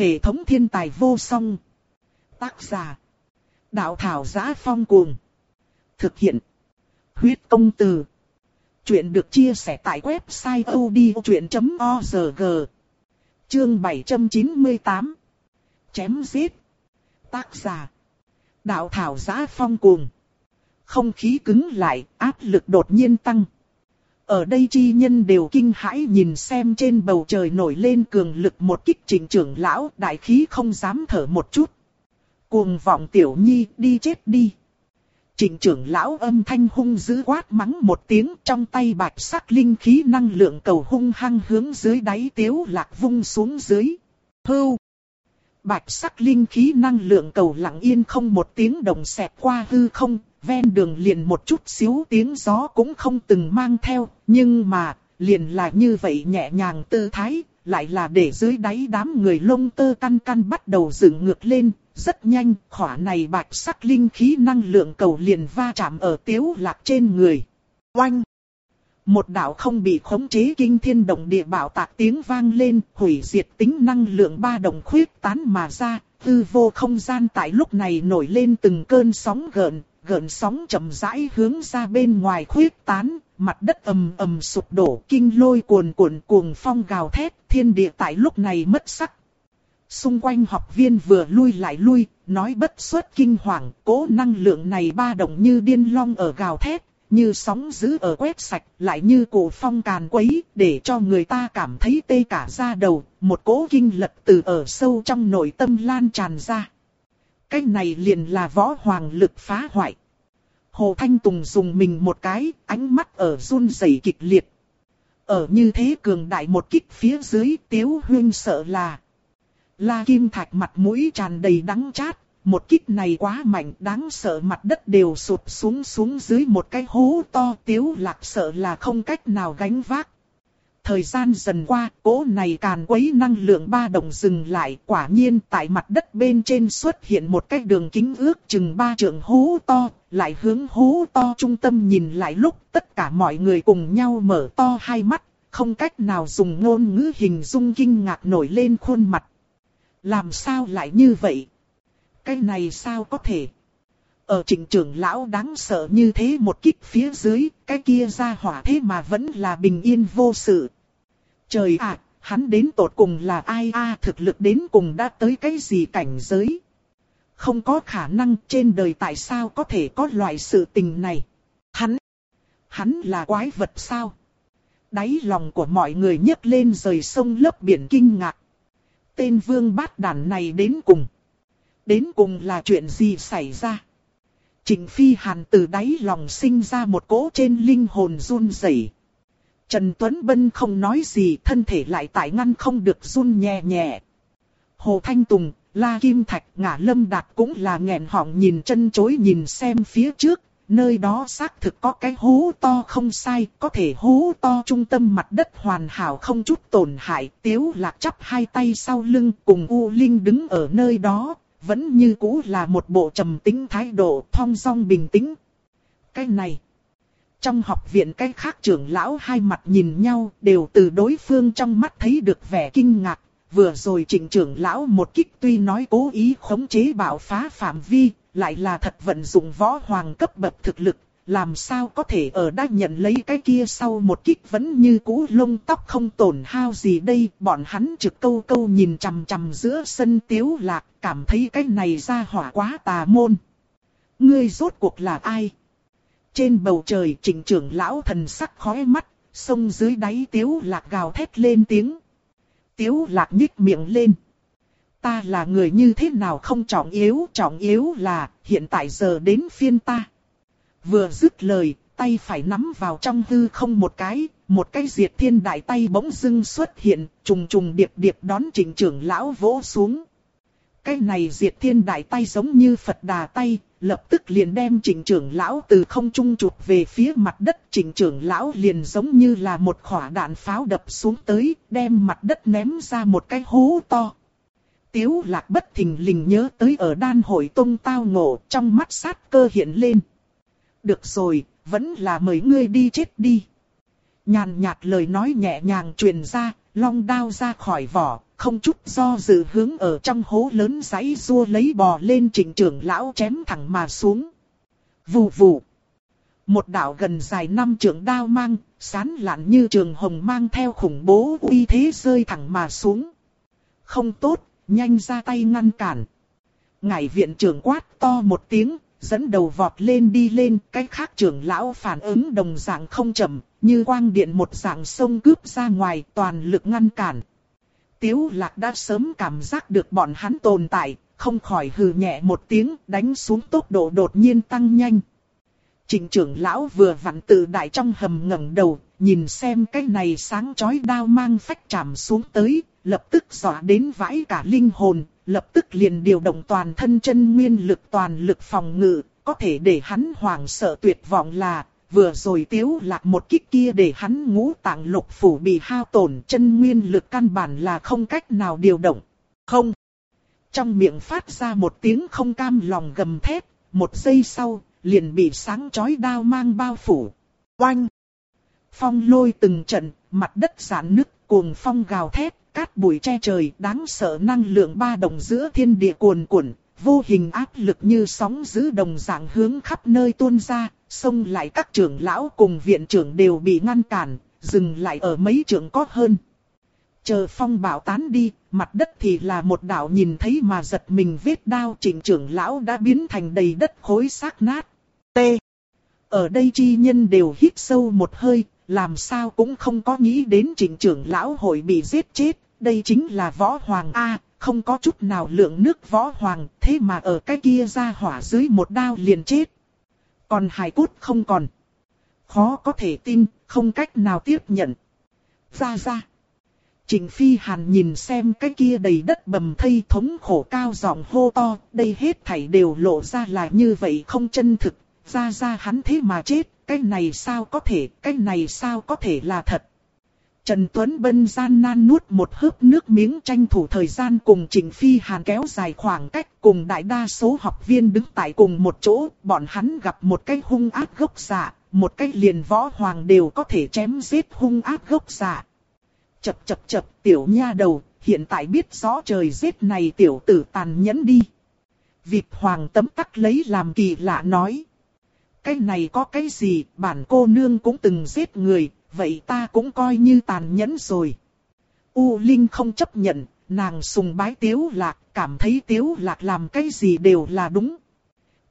Hệ thống thiên tài vô song. Tác giả. Đạo thảo giá phong cuồng. Thực hiện. Huyết công từ. Chuyện được chia sẻ tại website odchuyện.org. Chương 798. Chém giết. Tác giả. Đạo thảo giá phong cuồng. Không khí cứng lại, áp lực đột nhiên tăng. Ở đây chi nhân đều kinh hãi nhìn xem trên bầu trời nổi lên cường lực một kích trình trưởng lão đại khí không dám thở một chút. Cuồng vọng tiểu nhi đi chết đi. trình trưởng lão âm thanh hung dữ quát mắng một tiếng trong tay bạch sắc linh khí năng lượng cầu hung hăng hướng dưới đáy tiếu lạc vung xuống dưới. Hưu! Bạch sắc linh khí năng lượng cầu lặng yên không một tiếng đồng xẹt qua hư không, ven đường liền một chút xíu tiếng gió cũng không từng mang theo, nhưng mà, liền là như vậy nhẹ nhàng tư thái, lại là để dưới đáy đám người lông tơ căn căn bắt đầu dựng ngược lên, rất nhanh, khỏa này bạch sắc linh khí năng lượng cầu liền va chạm ở tiếu lạc trên người. Oanh! Một đạo không bị khống chế kinh thiên động địa bảo tạc tiếng vang lên, hủy diệt tính năng lượng ba đồng khuyết tán mà ra, hư vô không gian tại lúc này nổi lên từng cơn sóng gợn, gợn sóng chậm rãi hướng ra bên ngoài khuyết tán, mặt đất ầm ầm sụp đổ, kinh lôi cuồn cuộn cuồng phong gào thét, thiên địa tại lúc này mất sắc. Xung quanh học viên vừa lui lại lui, nói bất xuất kinh hoàng, cố năng lượng này ba động như điên long ở gào thét, như sóng dữ ở quét sạch, lại như cổ phong càn quấy, để cho người ta cảm thấy tê cả da đầu, một cỗ kinh lật từ ở sâu trong nội tâm lan tràn ra. Cái này liền là võ hoàng lực phá hoại. Hồ Thanh Tùng dùng mình một cái, ánh mắt ở run rẩy kịch liệt. Ở như thế cường đại một kích phía dưới tiếu huyên sợ là. La Kim Thạch mặt mũi tràn đầy đắng chát, một kích này quá mạnh đáng sợ mặt đất đều sụp xuống xuống dưới một cái hố to tiếu lạc sợ là không cách nào gánh vác. Thời gian dần qua, cỗ này càn quấy năng lượng ba đồng dừng lại, quả nhiên tại mặt đất bên trên xuất hiện một cái đường kính ước chừng ba trượng hố to, lại hướng hố to trung tâm nhìn lại lúc tất cả mọi người cùng nhau mở to hai mắt, không cách nào dùng ngôn ngữ hình dung kinh ngạc nổi lên khuôn mặt. Làm sao lại như vậy? Cái này sao có thể? Ở trình trưởng lão đáng sợ như thế một kích phía dưới, cái kia ra hỏa thế mà vẫn là bình yên vô sự. Trời ạ, hắn đến tột cùng là ai a thực lực đến cùng đã tới cái gì cảnh giới? Không có khả năng trên đời tại sao có thể có loại sự tình này? Hắn, hắn là quái vật sao? Đáy lòng của mọi người nhấc lên rời sông lớp biển kinh ngạc. Tên vương bát đàn này đến cùng. Đến cùng là chuyện gì xảy ra? Trình Phi Hàn từ đáy lòng sinh ra một cỗ trên linh hồn run rẩy. Trần Tuấn Bân không nói gì, thân thể lại tại ngăn không được run nhẹ nhẹ. Hồ Thanh Tùng, La Kim Thạch, Ngã Lâm Đạt cũng là nghẹn họng nhìn chân chối nhìn xem phía trước, nơi đó xác thực có cái hố to không sai, có thể hố to trung tâm mặt đất hoàn hảo không chút tổn hại, tiếu lạc chắp hai tay sau lưng cùng U Linh đứng ở nơi đó, vẫn như cũ là một bộ trầm tính thái độ thong dong bình tĩnh. Cái này, trong học viện cái khác trưởng lão hai mặt nhìn nhau đều từ đối phương trong mắt thấy được vẻ kinh ngạc. Vừa rồi trịnh trưởng lão một kích tuy nói cố ý khống chế bạo phá phạm vi, lại là thật vận dụng võ hoàng cấp bậc thực lực, làm sao có thể ở đã nhận lấy cái kia sau một kích vẫn như cũ lông tóc không tổn hao gì đây, bọn hắn trực câu câu nhìn chằm chằm giữa sân tiếu lạc, cảm thấy cái này ra hỏa quá tà môn. Ngươi rốt cuộc là ai? Trên bầu trời trịnh trưởng lão thần sắc khói mắt, sông dưới đáy tiếu lạc gào thét lên tiếng. Tiếu lạc nhích miệng lên. Ta là người như thế nào không trọng yếu, trọng yếu là hiện tại giờ đến phiên ta. Vừa dứt lời, tay phải nắm vào trong hư không một cái, một cái diệt thiên đại tay bỗng dưng xuất hiện, trùng trùng điệp điệp đón trình trưởng lão vỗ xuống. Cái này diệt thiên đại tay giống như Phật đà tay, lập tức liền đem trình trưởng lão từ không trung chụp về phía mặt đất. Trình trưởng lão liền giống như là một khỏa đạn pháo đập xuống tới, đem mặt đất ném ra một cái hố to. Tiếu lạc bất thình lình nhớ tới ở đan hội tông tao ngộ, trong mắt sát cơ hiện lên. Được rồi, vẫn là mời ngươi đi chết đi. Nhàn nhạt lời nói nhẹ nhàng truyền ra, long đao ra khỏi vỏ, không chút do dự hướng ở trong hố lớn giấy rua lấy bò lên trình trưởng lão chém thẳng mà xuống. Vù vù. Một đạo gần dài năm trưởng đao mang, sán lạn như trường hồng mang theo khủng bố uy thế rơi thẳng mà xuống. Không tốt, nhanh ra tay ngăn cản. Ngải viện trưởng quát to một tiếng, dẫn đầu vọt lên đi lên, cái khác trưởng lão phản ứng đồng dạng không chậm, như quang điện một dạng sông cướp ra ngoài toàn lực ngăn cản. Tiếu lạc đã sớm cảm giác được bọn hắn tồn tại, không khỏi hừ nhẹ một tiếng đánh xuống tốc độ đột nhiên tăng nhanh. Trình trưởng lão vừa vặn tự đại trong hầm ngẩng đầu, nhìn xem cái này sáng chói đao mang phách chạm xuống tới, lập tức dọa đến vãi cả linh hồn, lập tức liền điều động toàn thân chân nguyên lực toàn lực phòng ngự, có thể để hắn hoảng sợ tuyệt vọng là, vừa rồi tiếu lạc một kích kia để hắn ngũ tạng lục phủ bị hao tổn chân nguyên lực căn bản là không cách nào điều động. Không. Trong miệng phát ra một tiếng không cam lòng gầm thét, một giây sau, liền bị sáng chói đao mang bao phủ. Oanh! Phong lôi từng trận, mặt đất giãn nứt, cuồng phong gào thét, cát bụi che trời, đáng sợ năng lượng ba đồng giữa thiên địa cuồn cuộn, vô hình áp lực như sóng dữ đồng dạng hướng khắp nơi tuôn ra, xông lại các trưởng lão cùng viện trưởng đều bị ngăn cản, dừng lại ở mấy trưởng có hơn. Chờ phong bảo tán đi, mặt đất thì là một đạo nhìn thấy mà giật mình vết đao trịnh trưởng lão đã biến thành đầy đất khối xác nát. T. Ở đây chi nhân đều hít sâu một hơi, làm sao cũng không có nghĩ đến trịnh trưởng lão hội bị giết chết, đây chính là võ hoàng A, không có chút nào lượng nước võ hoàng, thế mà ở cái kia ra hỏa dưới một đao liền chết. Còn hài cốt không còn. Khó có thể tin, không cách nào tiếp nhận. Ra ra. Trình Phi Hàn nhìn xem cái kia đầy đất bầm thây thống khổ cao giọng hô to, đây hết thảy đều lộ ra là như vậy không chân thực, ra ra hắn thế mà chết, cái này sao có thể, cái này sao có thể là thật. Trần Tuấn Bân gian nan nuốt một hớp nước miếng tranh thủ thời gian cùng Trình Phi Hàn kéo dài khoảng cách cùng đại đa số học viên đứng tại cùng một chỗ, bọn hắn gặp một cái hung ác gốc giả một cái liền võ hoàng đều có thể chém giết hung ác gốc giả. Chập chập chập tiểu nha đầu, hiện tại biết rõ trời giết này tiểu tử tàn nhẫn đi. Vịt hoàng tấm tắc lấy làm kỳ lạ nói. Cái này có cái gì, bản cô nương cũng từng giết người, vậy ta cũng coi như tàn nhẫn rồi. U Linh không chấp nhận, nàng sùng bái Tiếu Lạc, cảm thấy Tiếu Lạc làm cái gì đều là đúng.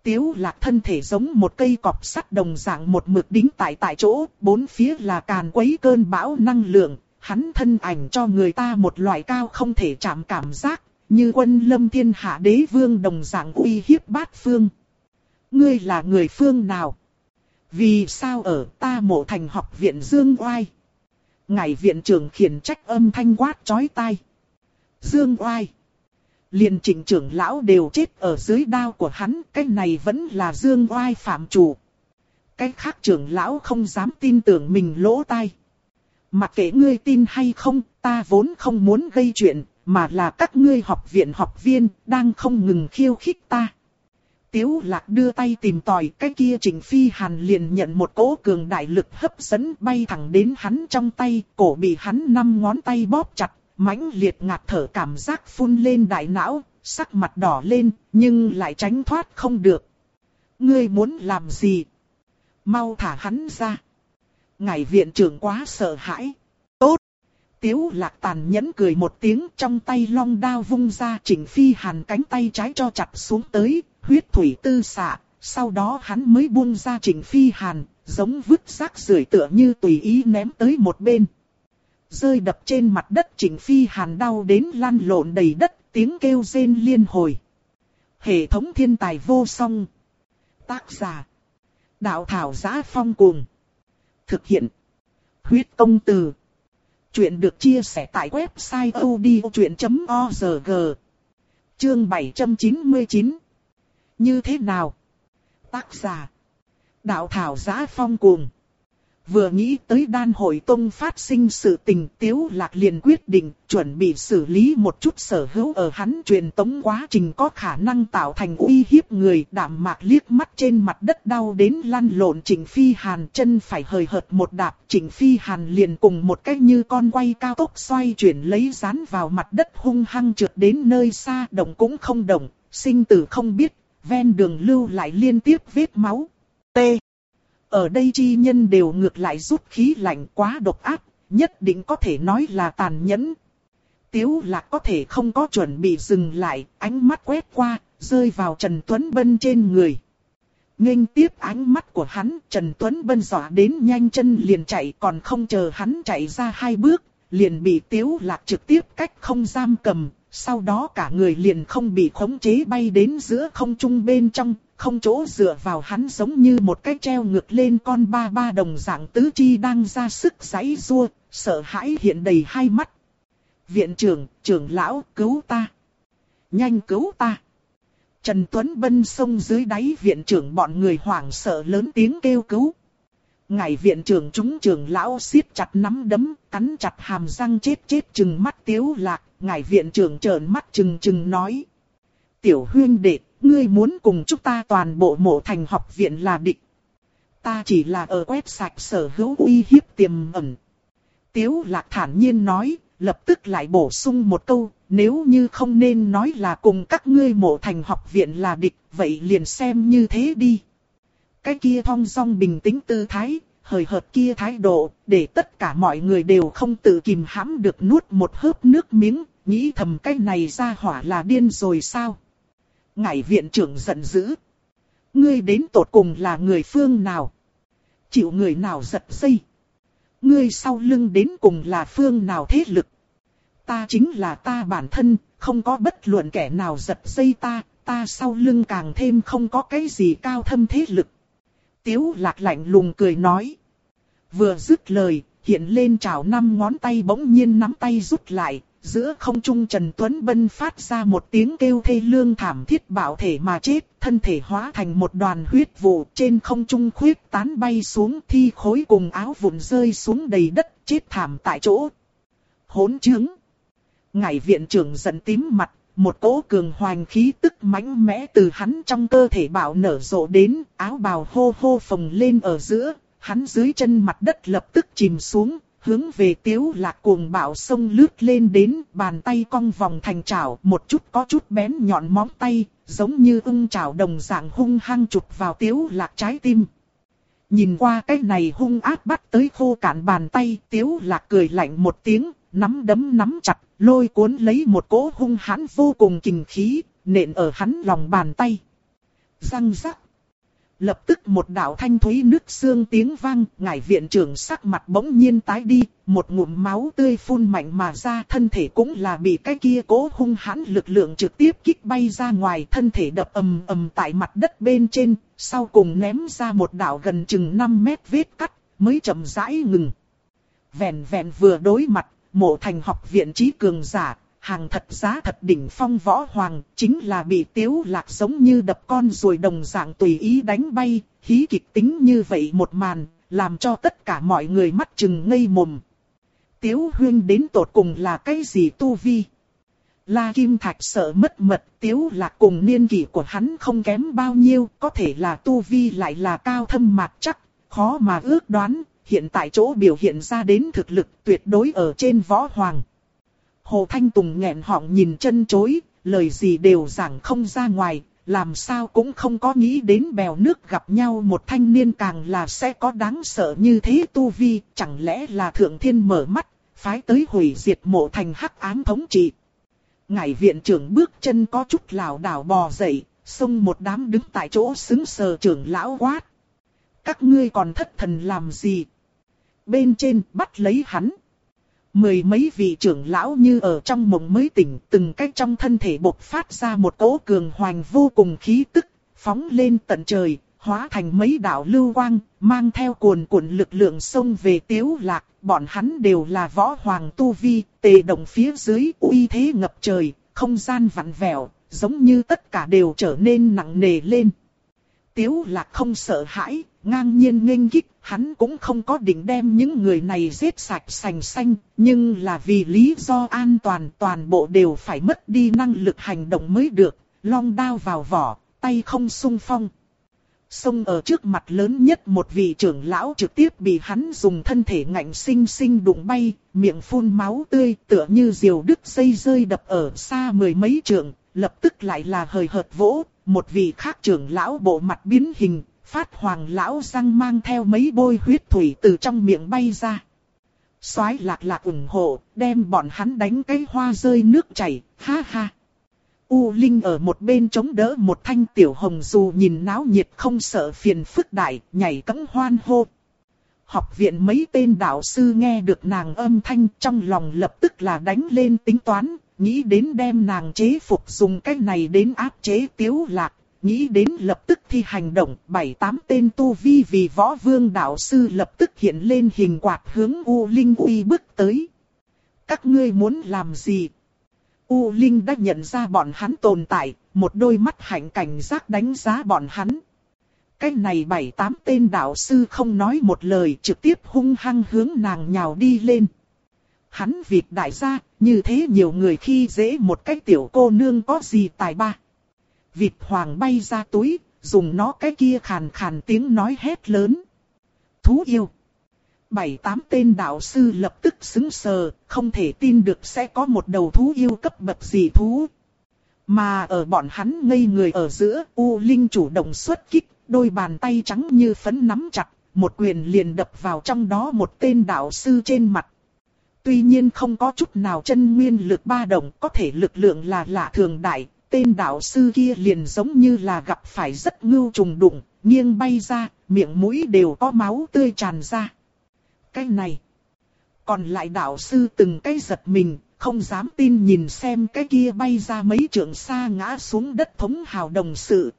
Tiếu Lạc thân thể giống một cây cọp sắt đồng dạng một mực đính tại tại chỗ, bốn phía là càn quấy cơn bão năng lượng, hắn thân ảnh cho người ta một loại cao không thể chạm cảm giác, như quân lâm thiên hạ đế vương đồng dạng uy hiếp bát phương. Ngươi là người phương nào? Vì sao ở ta mộ thành học viện Dương Oai? Ngài viện trưởng khiển trách âm thanh quát chói tai. Dương Oai. liền chỉnh trưởng lão đều chết ở dưới đao của hắn, cái này vẫn là Dương Oai phạm chủ. Cái khác trưởng lão không dám tin tưởng mình lỗ tai. Mặc kệ ngươi tin hay không, ta vốn không muốn gây chuyện, mà là các ngươi học viện học viên, đang không ngừng khiêu khích ta. Tiếu lạc đưa tay tìm tòi cái kia trình phi hàn liền nhận một cỗ cường đại lực hấp dẫn bay thẳng đến hắn trong tay, cổ bị hắn năm ngón tay bóp chặt, mãnh liệt ngạt thở cảm giác phun lên đại não, sắc mặt đỏ lên, nhưng lại tránh thoát không được. Ngươi muốn làm gì? Mau thả hắn ra. Ngài viện trưởng quá sợ hãi. Tốt. Tiếu lạc tàn nhẫn cười một tiếng trong tay long đao vung ra chỉnh phi hàn cánh tay trái cho chặt xuống tới, huyết thủy tư xạ, sau đó hắn mới buông ra trình phi hàn, giống vứt rác rưởi tựa như tùy ý ném tới một bên. Rơi đập trên mặt đất trình phi hàn đau đến lăn lộn đầy đất, tiếng kêu rên liên hồi. Hệ thống thiên tài vô song. Tác giả. Đạo thảo giá phong cuồng. Thực hiện. Huyết công từ. Chuyện được chia sẻ tại website odchuyện.org. Chương 799 như thế nào? Tác giả. Đạo thảo giá phong cuồng. Vừa nghĩ tới đan hội tông phát sinh sự tình tiếu lạc liền quyết định chuẩn bị xử lý một chút sở hữu ở hắn truyền tống quá trình có khả năng tạo thành uy hiếp người đạm mạc liếc mắt trên mặt đất đau đến lăn lộn trình Phi Hàn chân phải hời hợt một đạp trình Phi Hàn liền cùng một cách như con quay cao tốc xoay chuyển lấy dán vào mặt đất hung hăng trượt đến nơi xa động cũng không động, sinh tử không biết, ven đường lưu lại liên tiếp vết máu. T. Ở đây chi nhân đều ngược lại rút khí lạnh quá độc ác, nhất định có thể nói là tàn nhẫn. Tiếu lạc có thể không có chuẩn bị dừng lại, ánh mắt quét qua, rơi vào Trần Tuấn Bân trên người. Nghênh tiếp ánh mắt của hắn, Trần Tuấn Bân dọa đến nhanh chân liền chạy còn không chờ hắn chạy ra hai bước, liền bị tiếu lạc trực tiếp cách không giam cầm, sau đó cả người liền không bị khống chế bay đến giữa không trung bên trong, không chỗ dựa vào hắn giống như một cái treo ngược lên con ba ba đồng dạng tứ chi đang ra sức giãy rua, sợ hãi hiện đầy hai mắt. Viện trưởng, trưởng lão, cứu ta. Nhanh cứu ta. Trần Tuấn Bân sông dưới đáy viện trưởng bọn người hoảng sợ lớn tiếng kêu cứu. Ngài viện trưởng chúng trường lão siết chặt nắm đấm, cắn chặt hàm răng chết chết chừng mắt tiếu lạc, ngài viện trưởng trợn mắt chừng chừng nói. Tiểu huyên đệ, ngươi muốn cùng chúng ta toàn bộ mộ thành học viện là địch. Ta chỉ là ở quét sạch sở hữu uy hiếp tiềm ẩn. Tiếu lạc thản nhiên nói, lập tức lại bổ sung một câu, nếu như không nên nói là cùng các ngươi mộ thành học viện là địch, vậy liền xem như thế đi. Cái kia thong song bình tĩnh tư thái, hời hợt kia thái độ, để tất cả mọi người đều không tự kìm hãm được nuốt một hớp nước miếng, nghĩ thầm cái này ra hỏa là điên rồi sao. Ngải viện trưởng giận dữ. Ngươi đến tột cùng là người phương nào? Chịu người nào giật dây? Ngươi sau lưng đến cùng là phương nào thế lực? Ta chính là ta bản thân, không có bất luận kẻ nào giật dây ta, ta sau lưng càng thêm không có cái gì cao thâm thế lực. Tiếu lạc lạnh lùng cười nói. Vừa dứt lời, hiện lên chảo năm ngón tay bỗng nhiên nắm tay rút lại, giữa không trung Trần Tuấn Bân phát ra một tiếng kêu thê lương thảm thiết bảo thể mà chết, thân thể hóa thành một đoàn huyết vụ trên không trung khuyết tán bay xuống thi khối cùng áo vụn rơi xuống đầy đất chết thảm tại chỗ. Hỗn chứng. Ngải viện trưởng giận tím mặt, một cỗ cường hoành khí tức mãnh mẽ từ hắn trong cơ thể bạo nở rộ đến, áo bào hô hô phồng lên ở giữa, hắn dưới chân mặt đất lập tức chìm xuống, hướng về tiếu lạc cuồng bạo sông lướt lên đến, bàn tay cong vòng thành chảo, một chút có chút bén nhọn móng tay, giống như ưng chảo đồng dạng hung hăng chụp vào tiếu lạc trái tim. Nhìn qua cái này hung ác bắt tới khô cạn bàn tay, tiếu lạc cười lạnh một tiếng, nắm đấm nắm chặt, lôi cuốn lấy một cỗ hung hãn vô cùng kình khí, nện ở hắn lòng bàn tay. Răng rắc. Lập tức một đạo thanh thúy nước xương tiếng vang, ngải viện trưởng sắc mặt bỗng nhiên tái đi, một ngụm máu tươi phun mạnh mà ra, thân thể cũng là bị cái kia cố hung hãn lực lượng trực tiếp kích bay ra ngoài, thân thể đập ầm ầm tại mặt đất bên trên, sau cùng ném ra một đạo gần chừng 5 mét vết cắt, mới chậm rãi ngừng. Vẹn vẹn vừa đối mặt, mộ thành học viện trí cường giả, hàng thật giá thật đỉnh phong võ hoàng, chính là bị tiếu lạc giống như đập con rồi đồng dạng tùy ý đánh bay, hí kịch tính như vậy một màn, làm cho tất cả mọi người mắt chừng ngây mồm. Tiếu huyên đến tột cùng là cái gì tu vi? La Kim Thạch sợ mất mật, tiếu lạc cùng niên kỷ của hắn không kém bao nhiêu, có thể là tu vi lại là cao thâm mạc chắc, khó mà ước đoán, hiện tại chỗ biểu hiện ra đến thực lực tuyệt đối ở trên võ hoàng. Hồ Thanh Tùng nghẹn họng nhìn chân chối, lời gì đều giảng không ra ngoài, làm sao cũng không có nghĩ đến bèo nước gặp nhau một thanh niên càng là sẽ có đáng sợ như thế tu vi, chẳng lẽ là thượng thiên mở mắt, phái tới hủy diệt mộ thành hắc ám thống trị. Ngải viện trưởng bước chân có chút lảo đảo bò dậy, xông một đám đứng tại chỗ xứng sờ trưởng lão quát. Các ngươi còn thất thần làm gì? Bên trên bắt lấy hắn. Mười mấy vị trưởng lão như ở trong mộng mới tỉnh, từng cách trong thân thể bộc phát ra một cỗ cường hoành vô cùng khí tức, phóng lên tận trời, hóa thành mấy đạo lưu quang, mang theo cuồn cuộn lực lượng xông về tiếu lạc, bọn hắn đều là võ hoàng tu vi, tề động phía dưới uy thế ngập trời, không gian vặn vẹo, giống như tất cả đều trở nên nặng nề lên. Tiếu lạc không sợ hãi, ngang nhiên nghênh kích, hắn cũng không có định đem những người này giết sạch sành xanh, nhưng là vì lý do an toàn toàn bộ đều phải mất đi năng lực hành động mới được, long đao vào vỏ, tay không sung phong. Xông ở trước mặt lớn nhất một vị trưởng lão trực tiếp bị hắn dùng thân thể ngạnh sinh sinh đụng bay, miệng phun máu tươi tựa như diều đứt dây rơi đập ở xa mười mấy trượng, lập tức lại là hời hợt vỗ, một vị khác trưởng lão bộ mặt biến hình, phát hoàng lão răng mang theo mấy bôi huyết thủy từ trong miệng bay ra. soái lạc lạc ủng hộ, đem bọn hắn đánh cái hoa rơi nước chảy, ha ha. U Linh ở một bên chống đỡ một thanh tiểu hồng dù nhìn náo nhiệt không sợ phiền phức đại, nhảy cẫng hoan hô. Học viện mấy tên đạo sư nghe được nàng âm thanh trong lòng lập tức là đánh lên tính toán, nghĩ đến đem nàng chế phục dùng cái này đến áp chế tiếu lạc, nghĩ đến lập tức thi hành động, bảy tám tên tu vi vì võ vương đạo sư lập tức hiện lên hình quạt hướng U Linh uy bước tới. Các ngươi muốn làm gì? U Linh đã nhận ra bọn hắn tồn tại, một đôi mắt hạnh cảnh giác đánh giá bọn hắn. Cái này bảy tám tên đạo sư không nói một lời trực tiếp hung hăng hướng nàng nhào đi lên. Hắn việc đại gia, như thế nhiều người khi dễ một cái tiểu cô nương có gì tài ba. Vịt hoàng bay ra túi, dùng nó cái kia khàn khàn tiếng nói hét lớn. Thú yêu. Bảy tám tên đạo sư lập tức xứng sờ, không thể tin được sẽ có một đầu thú yêu cấp bậc gì thú. Mà ở bọn hắn ngây người ở giữa, U Linh chủ động xuất kích, đôi bàn tay trắng như phấn nắm chặt, một quyền liền đập vào trong đó một tên đạo sư trên mặt. Tuy nhiên không có chút nào chân nguyên lực ba động, có thể lực lượng là lạ thường đại, tên đạo sư kia liền giống như là gặp phải rất ngưu trùng đụng, nghiêng bay ra, miệng mũi đều có máu tươi tràn ra. Cái này. Còn lại đạo sư từng cái giật mình, không dám tin nhìn xem cái kia bay ra mấy trượng xa ngã xuống đất thống hào đồng sự.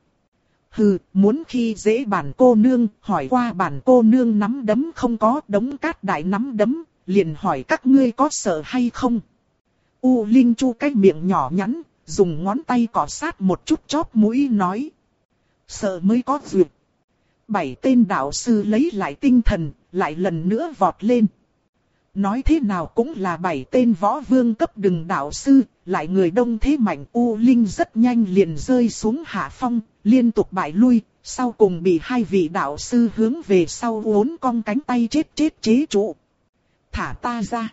Hừ, muốn khi dễ bản cô nương, hỏi qua bản cô nương nắm đấm không có đống cát đại nắm đấm, liền hỏi các ngươi có sợ hay không. U Linh Chu cái miệng nhỏ nhắn, dùng ngón tay cọ sát một chút chóp mũi nói. Sợ mới có duyệt. Bảy tên đạo sư lấy lại tinh thần, lại lần nữa vọt lên. Nói thế nào cũng là bảy tên võ vương cấp đừng đạo sư, lại người đông thế mạnh U Linh rất nhanh liền rơi xuống hạ phong, liên tục bại lui, sau cùng bị hai vị đạo sư hướng về sau uốn cong cánh tay chết chết chế trụ. Thả ta ra.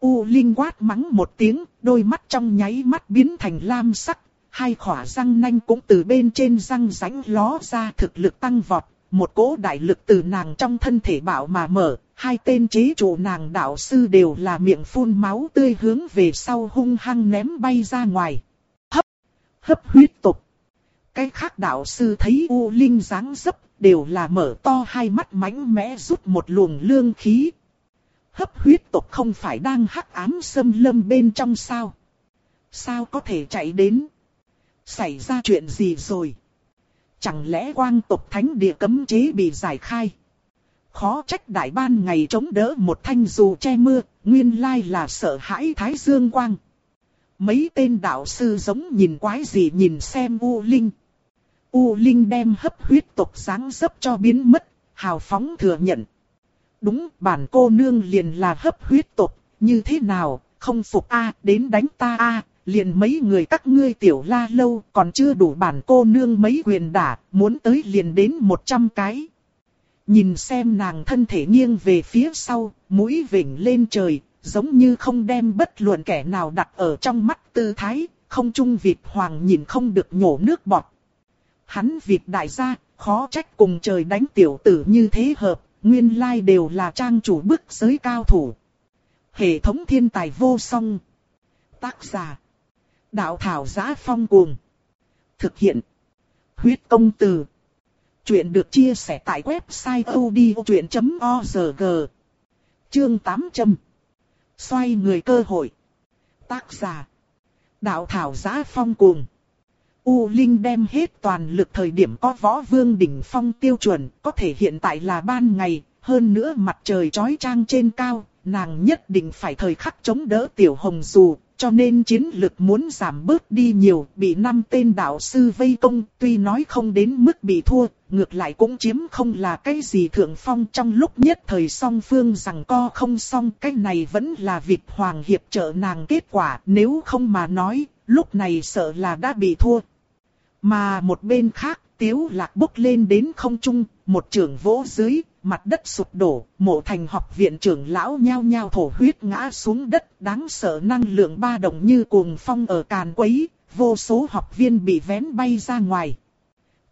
U Linh quát mắng một tiếng, đôi mắt trong nháy mắt biến thành lam sắc, hai khỏa răng nanh cũng từ bên trên răng rãnh ló ra thực lực tăng vọt, một cỗ đại lực từ nàng trong thân thể bảo mà mở, hai tên chế chủ nàng đạo sư đều là miệng phun máu tươi hướng về sau hung hăng ném bay ra ngoài. Hấp, hấp huyết tục. Cái khác đạo sư thấy U Linh dáng dấp, đều là mở to hai mắt mánh mẽ rút một luồng lương khí. Hấp huyết tộc không phải đang hắc ám xâm lâm bên trong sao? Sao có thể chạy đến? Xảy ra chuyện gì rồi? Chẳng lẽ quang tộc thánh địa cấm chế bị giải khai? Khó trách đại ban ngày chống đỡ một thanh dù che mưa, nguyên lai là sợ hãi thái dương quang. Mấy tên đạo sư giống nhìn quái gì nhìn xem U Linh. U Linh đem hấp huyết tộc sáng dấp cho biến mất, hào phóng thừa nhận. Đúng, bản cô nương liền là hấp huyết tộc, như thế nào, không phục a đến đánh ta a liền mấy người các ngươi tiểu la lâu còn chưa đủ bản cô nương mấy quyền đả, muốn tới liền đến một trăm cái. Nhìn xem nàng thân thể nghiêng về phía sau, mũi vỉnh lên trời, giống như không đem bất luận kẻ nào đặt ở trong mắt tư thái, không trung Việt Hoàng nhìn không được nhổ nước bọt. Hắn Việt đại gia, khó trách cùng trời đánh tiểu tử như thế hợp, nguyên lai đều là trang chủ bức giới cao thủ. Hệ thống thiên tài vô song. Tác giả. Đạo thảo giá phong cuồng. Thực hiện. Huyết công từ. Chuyện được chia sẻ tại website odchuyện.org. Chương 800. Xoay người cơ hội. Tác giả. Đạo thảo giá phong cuồng. U Linh đem hết toàn lực thời điểm có võ vương đỉnh phong tiêu chuẩn, có thể hiện tại là ban ngày, hơn nữa mặt trời trói trang trên cao, nàng nhất định phải thời khắc chống đỡ tiểu hồng dù, cho nên chiến lực muốn giảm bớt đi nhiều, bị năm tên đạo sư vây công, tuy nói không đến mức bị thua, ngược lại cũng chiếm không là cái gì thượng phong trong lúc nhất thời song phương rằng co không xong, cái này vẫn là việc hoàng hiệp trợ nàng kết quả, nếu không mà nói, lúc này sợ là đã bị thua. Mà một bên khác, tiếu lạc bốc lên đến không trung, một trường vỗ dưới, mặt đất sụp đổ, mộ thành học viện trưởng lão nhao nhao thổ huyết ngã xuống đất, đáng sợ năng lượng ba động như cuồng phong ở càn quấy, vô số học viên bị vén bay ra ngoài.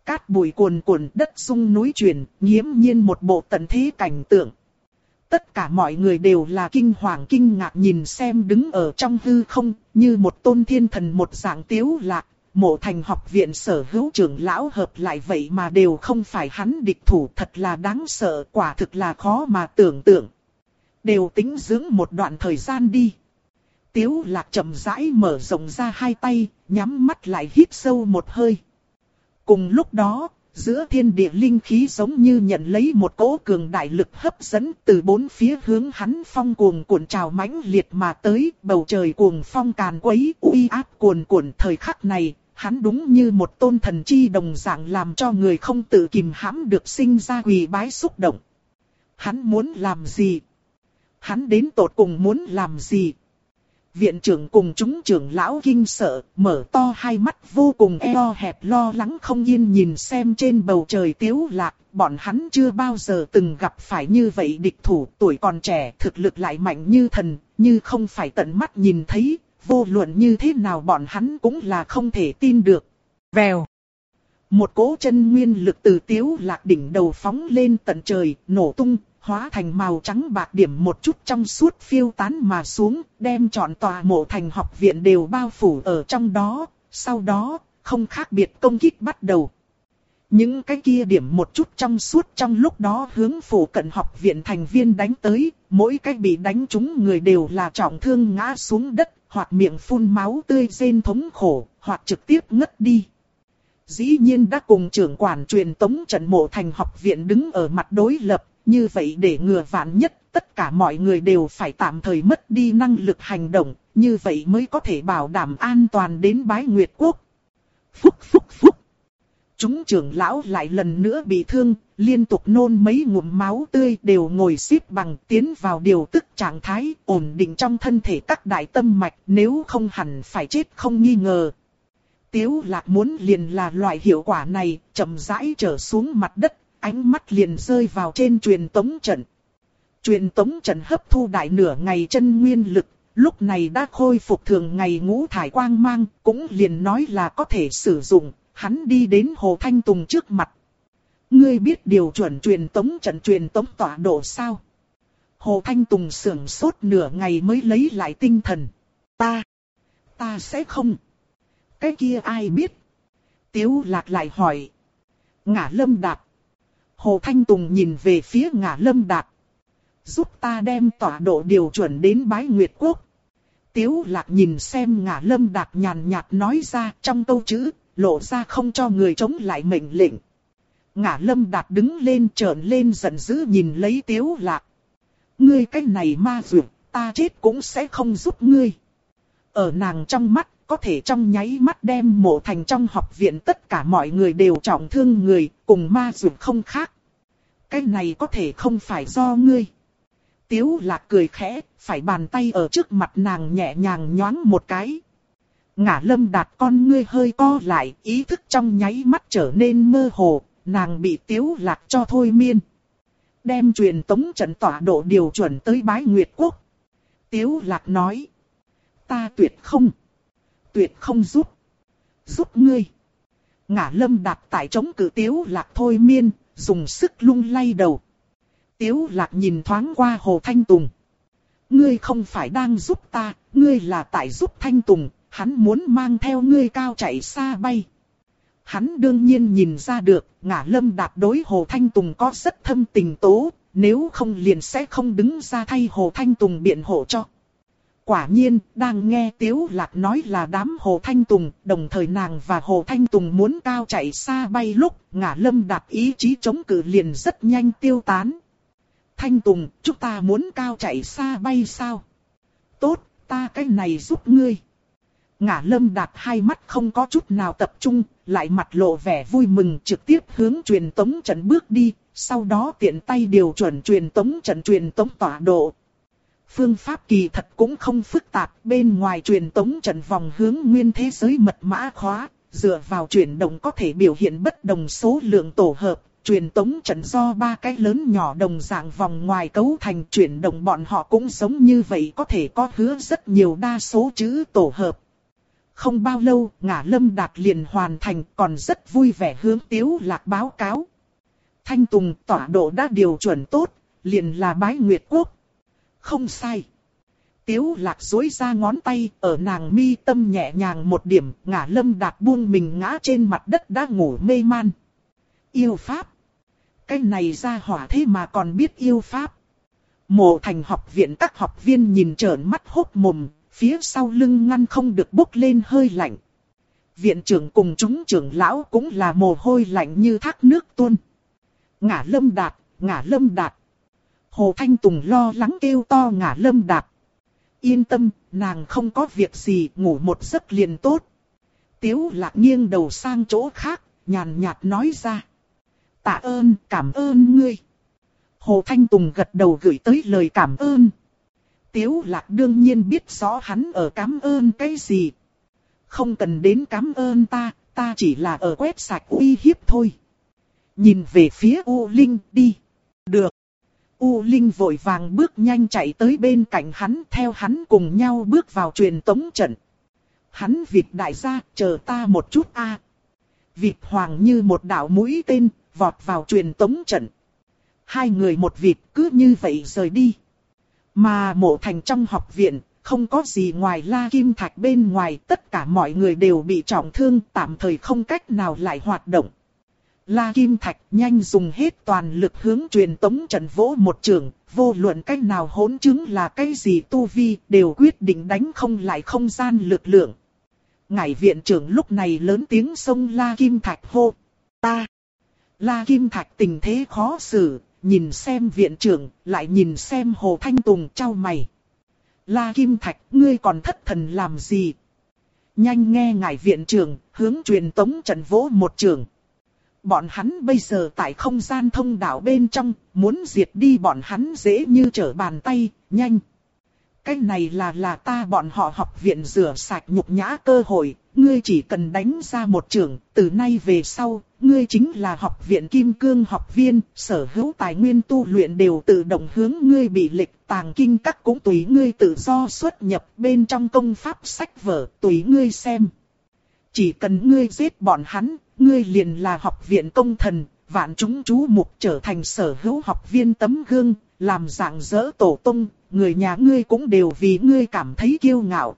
Cát bụi cuồn cuộn đất sung núi chuyển, nghiễm nhiên một bộ tận thế cảnh tượng. Tất cả mọi người đều là kinh hoàng kinh ngạc nhìn xem đứng ở trong hư không, như một tôn thiên thần một dạng tiếu lạc, mộ thành học viện sở hữu trưởng lão hợp lại vậy mà đều không phải hắn địch thủ thật là đáng sợ quả thực là khó mà tưởng tượng. Đều tính dưỡng một đoạn thời gian đi. Tiếu lạc chậm rãi mở rộng ra hai tay, nhắm mắt lại hít sâu một hơi. Cùng lúc đó, giữa thiên địa linh khí giống như nhận lấy một cỗ cường đại lực hấp dẫn từ bốn phía hướng hắn phong cuồng cuộn trào mãnh liệt mà tới, bầu trời cuồng phong càn quấy, uy áp cuồn cuộn thời khắc này, hắn đúng như một tôn thần chi đồng dạng làm cho người không tự kìm hãm được sinh ra quỳ bái xúc động. Hắn muốn làm gì? Hắn đến tột cùng muốn làm gì? Viện trưởng cùng chúng trưởng lão kinh sợ, mở to hai mắt vô cùng eo hẹp lo lắng không yên nhìn xem trên bầu trời tiếu lạc, bọn hắn chưa bao giờ từng gặp phải như vậy địch thủ tuổi còn trẻ thực lực lại mạnh như thần, như không phải tận mắt nhìn thấy, vô luận như thế nào bọn hắn cũng là không thể tin được. Vèo. Một cỗ chân nguyên lực từ tiếu lạc đỉnh đầu phóng lên tận trời, nổ tung, hóa thành màu trắng bạc điểm một chút trong suốt phiêu tán mà xuống, đem trọn tòa mộ thành học viện đều bao phủ ở trong đó, sau đó, không khác biệt công kích bắt đầu. Những cái kia điểm một chút trong suốt trong lúc đó hướng phủ cận học viện thành viên đánh tới, mỗi cái bị đánh trúng người đều là trọng thương ngã xuống đất, hoặc miệng phun máu tươi rên thống khổ, hoặc trực tiếp ngất đi. Dĩ nhiên đã cùng trưởng quản truyền tống trận mộ thành học viện đứng ở mặt đối lập, như vậy để ngừa vạn nhất, tất cả mọi người đều phải tạm thời mất đi năng lực hành động, như vậy mới có thể bảo đảm an toàn đến bái Nguyệt Quốc. Phúc phúc phúc. Chúng trưởng lão lại lần nữa bị thương, liên tục nôn mấy ngụm máu tươi đều ngồi xếp bằng tiến vào điều tức trạng thái ổn định trong thân thể các đại tâm mạch nếu không hẳn phải chết không nghi ngờ. Tiếu lạc muốn liền là loại hiệu quả này, chậm rãi trở xuống mặt đất, ánh mắt liền rơi vào trên truyền tống trận. Truyền tống trận hấp thu đại nửa ngày chân nguyên lực, lúc này đã khôi phục thường ngày ngũ thải quang mang, cũng liền nói là có thể sử dụng, hắn đi đến Hồ Thanh Tùng trước mặt. Ngươi biết điều chuẩn truyền tống trận truyền tống tọa độ sao? Hồ Thanh Tùng sưởng sốt nửa ngày mới lấy lại tinh thần. Ta, ta sẽ không. Cái kia ai biết? Tiếu lạc lại hỏi. ngã lâm đạt. Hồ Thanh Tùng nhìn về phía ngã lâm đạt. Giúp ta đem tọa độ điều chuẩn đến bái Nguyệt Quốc. Tiếu lạc nhìn xem ngã lâm đạt nhàn nhạt nói ra trong câu chữ, lộ ra không cho người chống lại mệnh lệnh. Ngã lâm đạt đứng lên trợn lên giận dữ nhìn lấy tiếu lạc. Ngươi cái này ma dược, ta chết cũng sẽ không giúp ngươi. Ở nàng trong mắt, có thể trong nháy mắt đem mộ thành trong học viện tất cả mọi người đều trọng thương người, cùng ma dược không khác. Cái này có thể không phải do ngươi. Tiếu lạc cười khẽ, phải bàn tay ở trước mặt nàng nhẹ nhàng nhoáng một cái. Ngã lâm đạt con ngươi hơi co lại, ý thức trong nháy mắt trở nên mơ hồ, nàng bị tiếu lạc cho thôi miên. Đem truyền tống trận tỏa độ điều chuẩn tới bái Nguyệt Quốc. Tiếu lạc nói. Ta tuyệt không. Tuyệt không giúp. Giúp ngươi. Ngã lâm đạt tại chống cử tiếu lạc thôi miên, dùng sức lung lay đầu. Tiếu lạc nhìn thoáng qua Hồ Thanh Tùng. Ngươi không phải đang giúp ta, ngươi là tại giúp Thanh Tùng, hắn muốn mang theo ngươi cao chạy xa bay. Hắn đương nhiên nhìn ra được, ngả lâm đạt đối Hồ Thanh Tùng có rất thâm tình tố, nếu không liền sẽ không đứng ra thay Hồ Thanh Tùng biện hộ cho. Quả nhiên, đang nghe Tiếu Lạc nói là đám Hồ Thanh Tùng, đồng thời nàng và Hồ Thanh Tùng muốn cao chạy xa bay lúc, ngả lâm đạt ý chí chống cự liền rất nhanh tiêu tán. Thanh Tùng, chúng ta muốn cao chạy xa bay sao? Tốt, ta cái này giúp ngươi ngã lâm đạt hai mắt không có chút nào tập trung, lại mặt lộ vẻ vui mừng trực tiếp hướng truyền tống trận bước đi, sau đó tiện tay điều chuẩn truyền tống trận truyền tống tọa độ. Phương pháp kỳ thật cũng không phức tạp, bên ngoài truyền tống trận vòng hướng nguyên thế giới mật mã khóa, dựa vào chuyển động có thể biểu hiện bất đồng số lượng tổ hợp, truyền tống trận do ba cái lớn nhỏ đồng dạng vòng ngoài cấu thành chuyển động bọn họ cũng giống như vậy có thể có hứa rất nhiều đa số chữ tổ hợp. Không bao lâu, ngả lâm đạt liền hoàn thành còn rất vui vẻ hướng tiếu lạc báo cáo. Thanh Tùng tọa độ đã điều chuẩn tốt, liền là bái Nguyệt Quốc. Không sai. Tiếu lạc dối ra ngón tay, ở nàng mi tâm nhẹ nhàng một điểm, ngả lâm đạt buông mình ngã trên mặt đất đã ngủ mê man. Yêu Pháp. Cái này ra hỏa thế mà còn biết yêu Pháp. Mộ thành học viện các học viên nhìn trợn mắt hốt mồm, phía sau lưng ngăn không được bốc lên hơi lạnh. Viện trưởng cùng chúng trưởng lão cũng là mồ hôi lạnh như thác nước tuôn. Ngả lâm đạt, ngả lâm đạt. Hồ Thanh Tùng lo lắng kêu to ngả lâm đạt. Yên tâm, nàng không có việc gì, ngủ một giấc liền tốt. Tiếu lạc nghiêng đầu sang chỗ khác, nhàn nhạt nói ra. Tạ ơn, cảm ơn ngươi. Hồ Thanh Tùng gật đầu gửi tới lời cảm ơn. Tiếu lạc đương nhiên biết rõ hắn ở cảm ơn cái gì. Không cần đến cảm ơn ta, ta chỉ là ở quét sạch uy hiếp thôi. Nhìn về phía U Linh đi. Được. U Linh vội vàng bước nhanh chạy tới bên cạnh hắn theo hắn cùng nhau bước vào truyền tống trận. Hắn vịt đại gia chờ ta một chút a. Vịt hoàng như một đạo mũi tên, vọt vào truyền tống trận. Hai người một vịt cứ như vậy rời đi. Mà mộ thành trong học viện, không có gì ngoài la kim thạch bên ngoài, tất cả mọi người đều bị trọng thương, tạm thời không cách nào lại hoạt động. La Kim Thạch nhanh dùng hết toàn lực hướng truyền tống trận vỗ một trường, vô luận cách nào hỗn chứng là cái gì tu vi, đều quyết định đánh không lại không gian lực lượng. Ngải viện trưởng lúc này lớn tiếng xông La Kim Thạch hô, ta. La Kim Thạch tình thế khó xử, nhìn xem viện trưởng, lại nhìn xem Hồ Thanh Tùng trao mày. La Kim Thạch, ngươi còn thất thần làm gì? Nhanh nghe ngài viện trưởng, hướng truyền tống trận vỗ một trường. Bọn hắn bây giờ tại không gian thông đạo bên trong, muốn diệt đi bọn hắn dễ như trở bàn tay, nhanh. Cái này là là ta bọn họ học viện rửa sạch nhục nhã cơ hội, ngươi chỉ cần đánh ra một trường, từ nay về sau, ngươi chính là học viện Kim Cương học viên, sở hữu tài nguyên tu luyện đều tự động hướng ngươi bị lịch tàng kinh các cũng tùy ngươi tự do xuất nhập bên trong công pháp sách vở, tùy ngươi xem. Chỉ cần ngươi giết bọn hắn, ngươi liền là học viện công thần, vạn chúng chú mục trở thành sở hữu học viên tấm gương, làm dạng dỡ tổ tông người nhà ngươi cũng đều vì ngươi cảm thấy kiêu ngạo.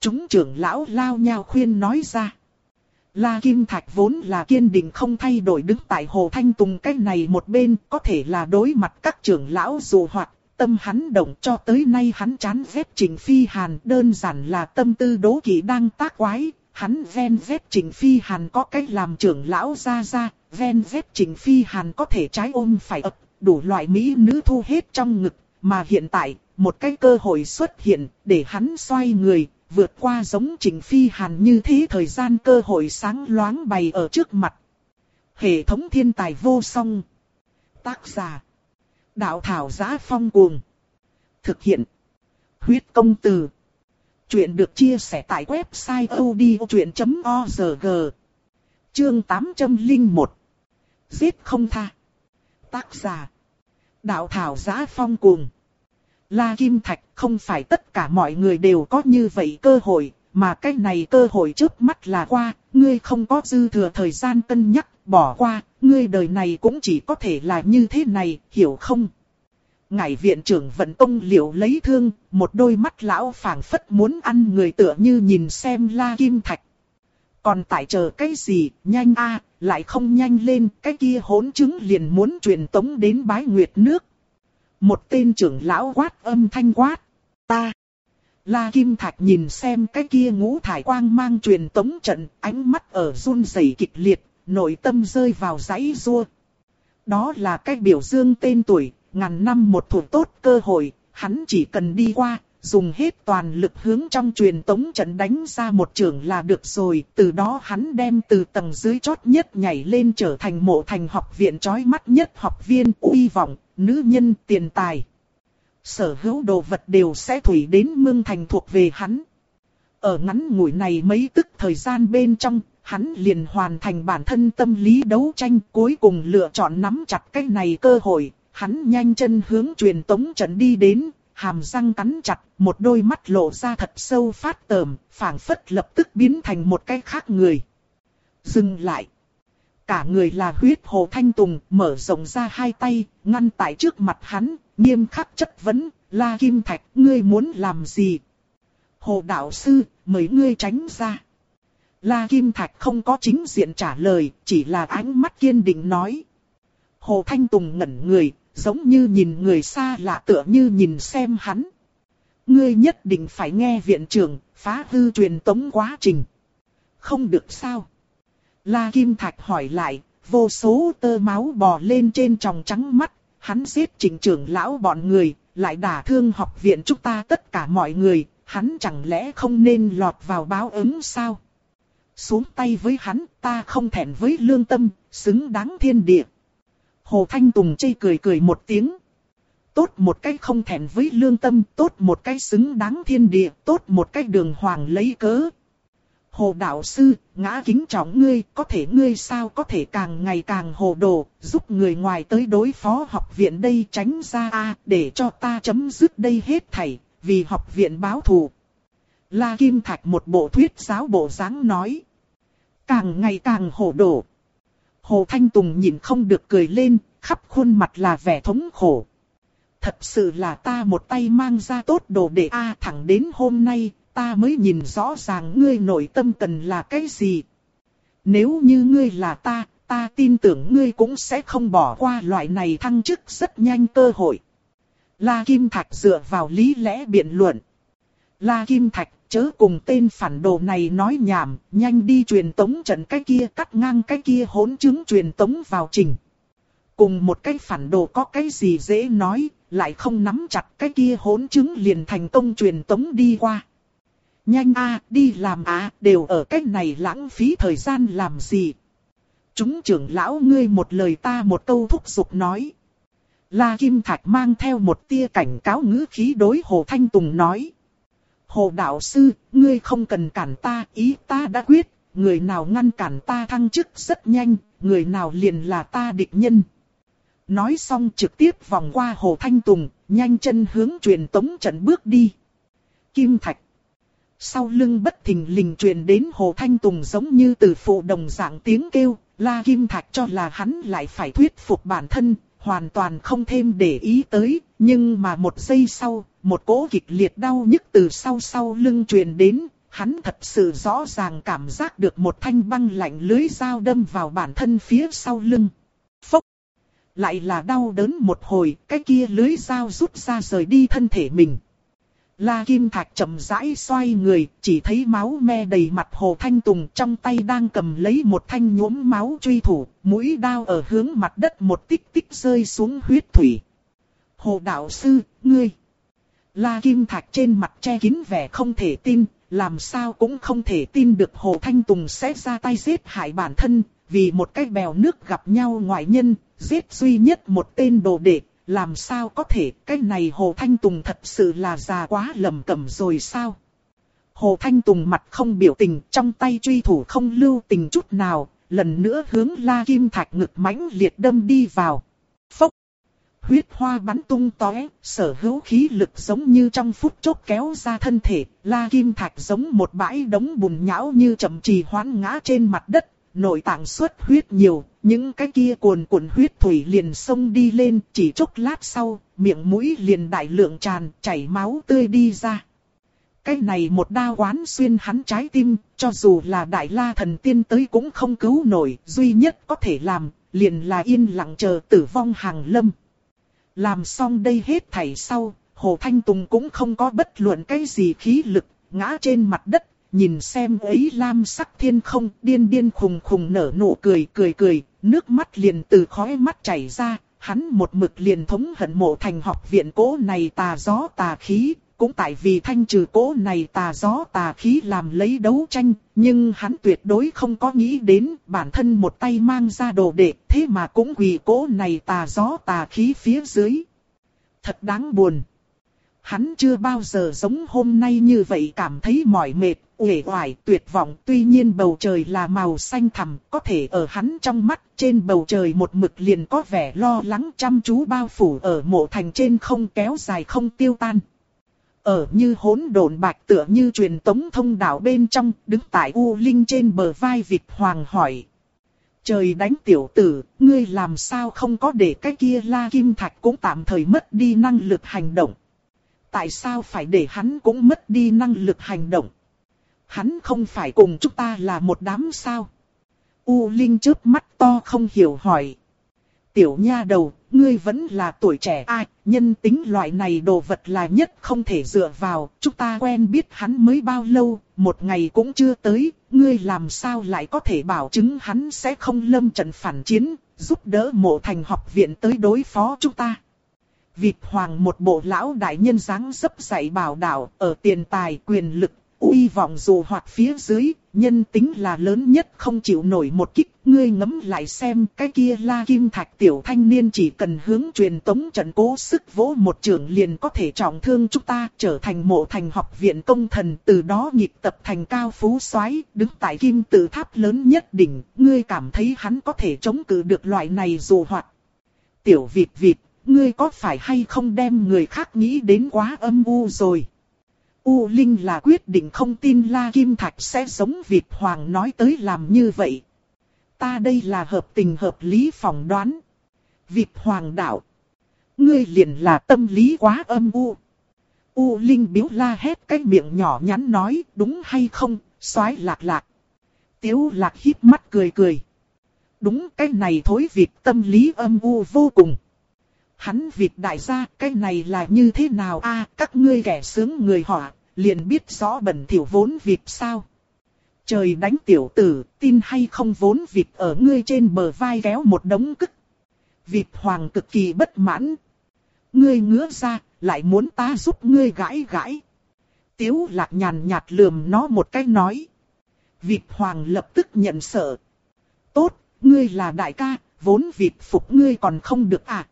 Chúng trưởng lão lao nhau khuyên nói ra. La Kim Thạch vốn là kiên định không thay đổi đứng tại Hồ Thanh Tùng cái này một bên, có thể là đối mặt các trưởng lão dù hoạt, tâm hắn động cho tới nay hắn chán ghét Trình Phi Hàn đơn giản là tâm tư đố kỵ đang tác quái, hắn ven ghét Trình Phi Hàn có cách làm trưởng lão ra ra, ven ghét Trình Phi Hàn có thể trái ôm phải ập, đủ loại mỹ nữ thu hết trong ngực, mà hiện tại, một cái cơ hội xuất hiện, để hắn xoay người, vượt qua giống Trình Phi Hàn như thế thời gian cơ hội sáng loáng bày ở trước mặt. Hệ thống thiên tài vô song. Tác giả. Đạo thảo giá phong cuồng. Thực hiện. Huyết công từ. Chuyện được chia sẻ tại website odchuyện.org. Chương 801. Giết không tha. Tác giả. Đạo thảo giá phong cuồng. La Kim Thạch không phải tất cả mọi người đều có như vậy cơ hội, mà cái này cơ hội trước mắt là qua, ngươi không có dư thừa thời gian cân nhắc, bỏ qua, ngươi đời này cũng chỉ có thể là như thế này, hiểu không? Ngài viện trưởng vận tông liệu lấy thương, một đôi mắt lão phảng phất muốn ăn người tựa như nhìn xem La Kim Thạch. Còn tại chờ cái gì, nhanh a lại không nhanh lên, cái kia hỗn chứng liền muốn truyền tống đến bái nguyệt nước. Một tên trưởng lão quát âm thanh quát, ta. La Kim Thạch nhìn xem cái kia ngũ thải quang mang truyền tống trận, ánh mắt ở run rẩy kịch liệt, nội tâm rơi vào giấy rua. Đó là cái biểu dương tên tuổi, ngàn năm một thủ tốt cơ hội, hắn chỉ cần đi qua, dùng hết toàn lực hướng trong truyền tống trận đánh ra một trường là được rồi. Từ đó hắn đem từ tầng dưới chót nhất nhảy lên trở thành mộ thành học viện chói mắt nhất học viên uy vọng, nữ nhân tiền tài. Sở hữu đồ vật đều sẽ thủy đến mương thành thuộc về hắn. Ở ngắn ngủi này mấy tức thời gian bên trong, hắn liền hoàn thành bản thân tâm lý đấu tranh cuối cùng lựa chọn nắm chặt cái này cơ hội. Hắn nhanh chân hướng truyền tống trận đi đến, hàm răng cắn chặt, một đôi mắt lộ ra thật sâu phát tờm, phảng phất lập tức biến thành một cái khác người. Dừng lại. Cả người là huyết hồ thanh tùng, mở rộng ra hai tay, ngăn tại trước mặt hắn, nghiêm khắc chất vấn, La Kim Thạch, ngươi muốn làm gì? Hồ đạo sư, mời ngươi tránh ra. La Kim Thạch không có chính diện trả lời, chỉ là ánh mắt kiên định nói. Hồ Thanh Tùng ngẩn người, giống như nhìn người xa lạ tựa như nhìn xem hắn. Ngươi nhất định phải nghe viện trưởng, phá hư truyền tống quá trình. Không được sao? La Kim Thạch hỏi lại, vô số tơ máu bò lên trên tròng trắng mắt, hắn giết trình trưởng lão bọn người, lại đả thương học viện chúng ta tất cả mọi người, hắn chẳng lẽ không nên lọt vào báo ứng sao? Xuống tay với hắn, ta không thẹn với lương tâm, xứng đáng thiên địa. Hồ Thanh Tùng chây cười cười một tiếng. Tốt một cách không thẹn với lương tâm, tốt một cách xứng đáng thiên địa, tốt một cách đường hoàng lấy cớ. Hồ đạo sư, ngã kính trọng ngươi, có thể ngươi sao có thể càng ngày càng hồ đồ, giúp người ngoài tới đối phó học viện đây tránh ra a để cho ta chấm dứt đây hết thảy, vì học viện báo thù. La Kim Thạch một bộ thuyết giáo bộ dáng nói. Càng ngày càng hồ đồ. Hồ Thanh Tùng nhìn không được cười lên, khắp khuôn mặt là vẻ thống khổ. Thật sự là ta một tay mang ra tốt đồ để A thẳng đến hôm nay, ta mới nhìn rõ ràng ngươi nội tâm cần là cái gì. Nếu như ngươi là ta, ta tin tưởng ngươi cũng sẽ không bỏ qua loại này thăng chức rất nhanh cơ hội. La Kim Thạch dựa vào lý lẽ biện luận. La Kim Thạch chớ cùng tên phản đồ này nói nhảm, nhanh đi truyền tống trận cái kia cắt ngang cái kia hỗn chứng truyền tống vào trình. Cùng một cái phản đồ có cái gì dễ nói, lại không nắm chặt cái kia hỗn chứng liền thành công truyền tống đi qua. Nhanh a đi làm á, đều ở cách này lãng phí thời gian làm gì. Chúng trưởng lão ngươi một lời ta một câu thúc giục nói. La Kim Thạch mang theo một tia cảnh cáo ngữ khí đối Hồ Thanh Tùng nói. Hồ Đạo Sư, ngươi không cần cản ta, ý ta đã quyết, người nào ngăn cản ta thăng chức rất nhanh, người nào liền là ta địch nhân. Nói xong trực tiếp vòng qua Hồ Thanh Tùng, nhanh chân hướng truyền tống trận bước đi. Kim Thạch sau lưng bất thình lình truyền đến Hồ Thanh Tùng giống như từ phụ đồng dạng tiếng kêu, La Kim Thạch cho là hắn lại phải thuyết phục bản thân, hoàn toàn không thêm để ý tới, nhưng mà một giây sau, một cỗ kịch liệt đau nhức từ sau sau lưng truyền đến, hắn thật sự rõ ràng cảm giác được một thanh băng lạnh lưới dao đâm vào bản thân phía sau lưng. Phốc! Lại là đau đớn một hồi, cái kia lưới dao rút ra rời đi thân thể mình. La Kim Thạch chậm rãi xoay người, chỉ thấy máu me đầy mặt Hồ Thanh Tùng trong tay đang cầm lấy một thanh nhuốm máu truy thủ, mũi đao ở hướng mặt đất một tích tích rơi xuống huyết thủy. Hồ Đạo Sư, ngươi! La Kim Thạch trên mặt che kín vẻ không thể tin, làm sao cũng không thể tin được Hồ Thanh Tùng sẽ ra tay giết hại bản thân, vì một cái bèo nước gặp nhau ngoại nhân, giết duy nhất một tên đồ đệ, làm sao có thể, cái này Hồ Thanh Tùng thật sự là già quá lầm cẩm rồi sao? Hồ Thanh Tùng mặt không biểu tình, trong tay truy thủ không lưu tình chút nào, lần nữa hướng La Kim Thạch ngực mãnh liệt đâm đi vào. Phốc! Huyết hoa bắn tung tóe, sở hữu khí lực giống như trong phút chốc kéo ra thân thể, La Kim Thạch giống một bãi đống bùn nhão như chậm trì hoán ngã trên mặt đất, nội tạng xuất huyết nhiều, những cái kia cuồn cuộn huyết thủy liền sông đi lên, chỉ chốc lát sau, miệng mũi liền đại lượng tràn, chảy máu tươi đi ra. Cái này một đao quán xuyên hắn trái tim, cho dù là đại la thần tiên tới cũng không cứu nổi, duy nhất có thể làm, liền là yên lặng chờ tử vong hàng lâm. Làm xong đây hết thảy sau, Hồ Thanh Tùng cũng không có bất luận cái gì khí lực, ngã trên mặt đất, nhìn xem ấy lam sắc thiên không, điên điên khùng khùng nở nụ cười cười cười, nước mắt liền từ khóe mắt chảy ra, hắn một mực liền thống hận mộ thành học viện cố này tà gió tà khí, cũng tại vì thanh trừ cố này tà gió tà khí làm lấy đấu tranh, nhưng hắn tuyệt đối không có nghĩ đến bản thân một tay mang ra đồ đệ, thế mà cũng quỳ cố này tà gió tà khí phía dưới. Thật đáng buồn. Hắn chưa bao giờ giống hôm nay như vậy cảm thấy mỏi mệt, uể oải, tuyệt vọng. Tuy nhiên bầu trời là màu xanh thẳm, có thể ở hắn trong mắt, trên bầu trời một mực liền có vẻ lo lắng chăm chú bao phủ ở mộ thành trên không kéo dài không tiêu tan. Ở như hỗn độn bạch tựa như truyền tống thông đạo bên trong, đứng tại U Linh trên bờ vai vịt hoàng hỏi. Trời đánh tiểu tử, ngươi làm sao không có để cái kia la kim thạch cũng tạm thời mất đi năng lực hành động. Tại sao phải để hắn cũng mất đi năng lực hành động? Hắn không phải cùng chúng ta là một đám sao? U Linh chớp mắt to không hiểu hỏi. Tiểu nha đầu, ngươi vẫn là tuổi trẻ ai, nhân tính loại này đồ vật là nhất không thể dựa vào, chúng ta quen biết hắn mới bao lâu, một ngày cũng chưa tới, ngươi làm sao lại có thể bảo chứng hắn sẽ không lâm trận phản chiến, giúp đỡ mộ thành học viện tới đối phó chúng ta. Vịt hoàng một bộ lão đại nhân dáng dấp dạy bảo đạo ở tiền tài quyền lực, uy vọng dù hoạt phía dưới, nhân tính là lớn nhất không chịu nổi một kích. Ngươi ngẫm lại xem cái kia la kim thạch tiểu thanh niên chỉ cần hướng truyền tống trận cố sức vỗ một trường liền có thể trọng thương chúng ta trở thành mộ thành học viện công thần từ đó nhịp tập thành cao phú soái đứng tại kim tự tháp lớn nhất đỉnh. Ngươi cảm thấy hắn có thể chống cự được loại này dù hoạt. Tiểu vịt vịt ngươi có phải hay không đem người khác nghĩ đến quá âm u rồi? U Linh là quyết định không tin La Kim Thạch sẽ giống Việt Hoàng nói tới làm như vậy. Ta đây là hợp tình hợp lý phỏng đoán. Việt Hoàng đạo. Ngươi liền là tâm lý quá âm u. U Linh biếu la hét cái miệng nhỏ nhắn nói đúng hay không, xoái lạc lạc. Tiếu lạc híp mắt cười cười. Đúng cái này thối Việt tâm lý âm u vô cùng hắn vịt đại gia, cái này là như thế nào a các ngươi kẻ sướng người họ, liền biết rõ bẩn thiểu vốn vịt sao. Trời đánh tiểu tử, tin hay không vốn vịt ở ngươi trên bờ vai kéo một đống cức. Vịt hoàng cực kỳ bất mãn. Ngươi ngứa ra, lại muốn ta giúp ngươi gãi gãi. Tiếu lạc nhàn nhạt lườm nó một cái nói. Vịt hoàng lập tức nhận sợ. Tốt, ngươi là đại ca, vốn vịt phục ngươi còn không được à.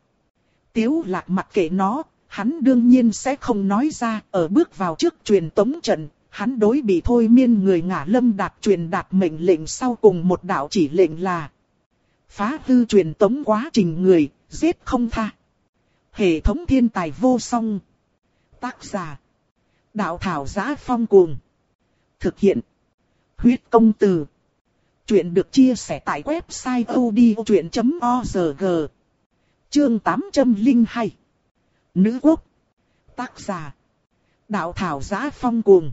Tiếu lạc mặc kệ nó, hắn đương nhiên sẽ không nói ra, ở bước vào trước truyền tống trận, hắn đối bị thôi miên người ngả lâm đạt truyền đạt mệnh lệnh sau cùng một đạo chỉ lệnh là phá hư truyền tống quá trình người, giết không tha. Hệ thống thiên tài vô song. Tác giả. Đạo thảo giá phong cuồng. Thực hiện. Huyết công từ. Chuyện được chia sẻ tại website odchuyện.org. Chương 802 Nữ quốc. Tác giả. Đạo thảo giá phong cuồng.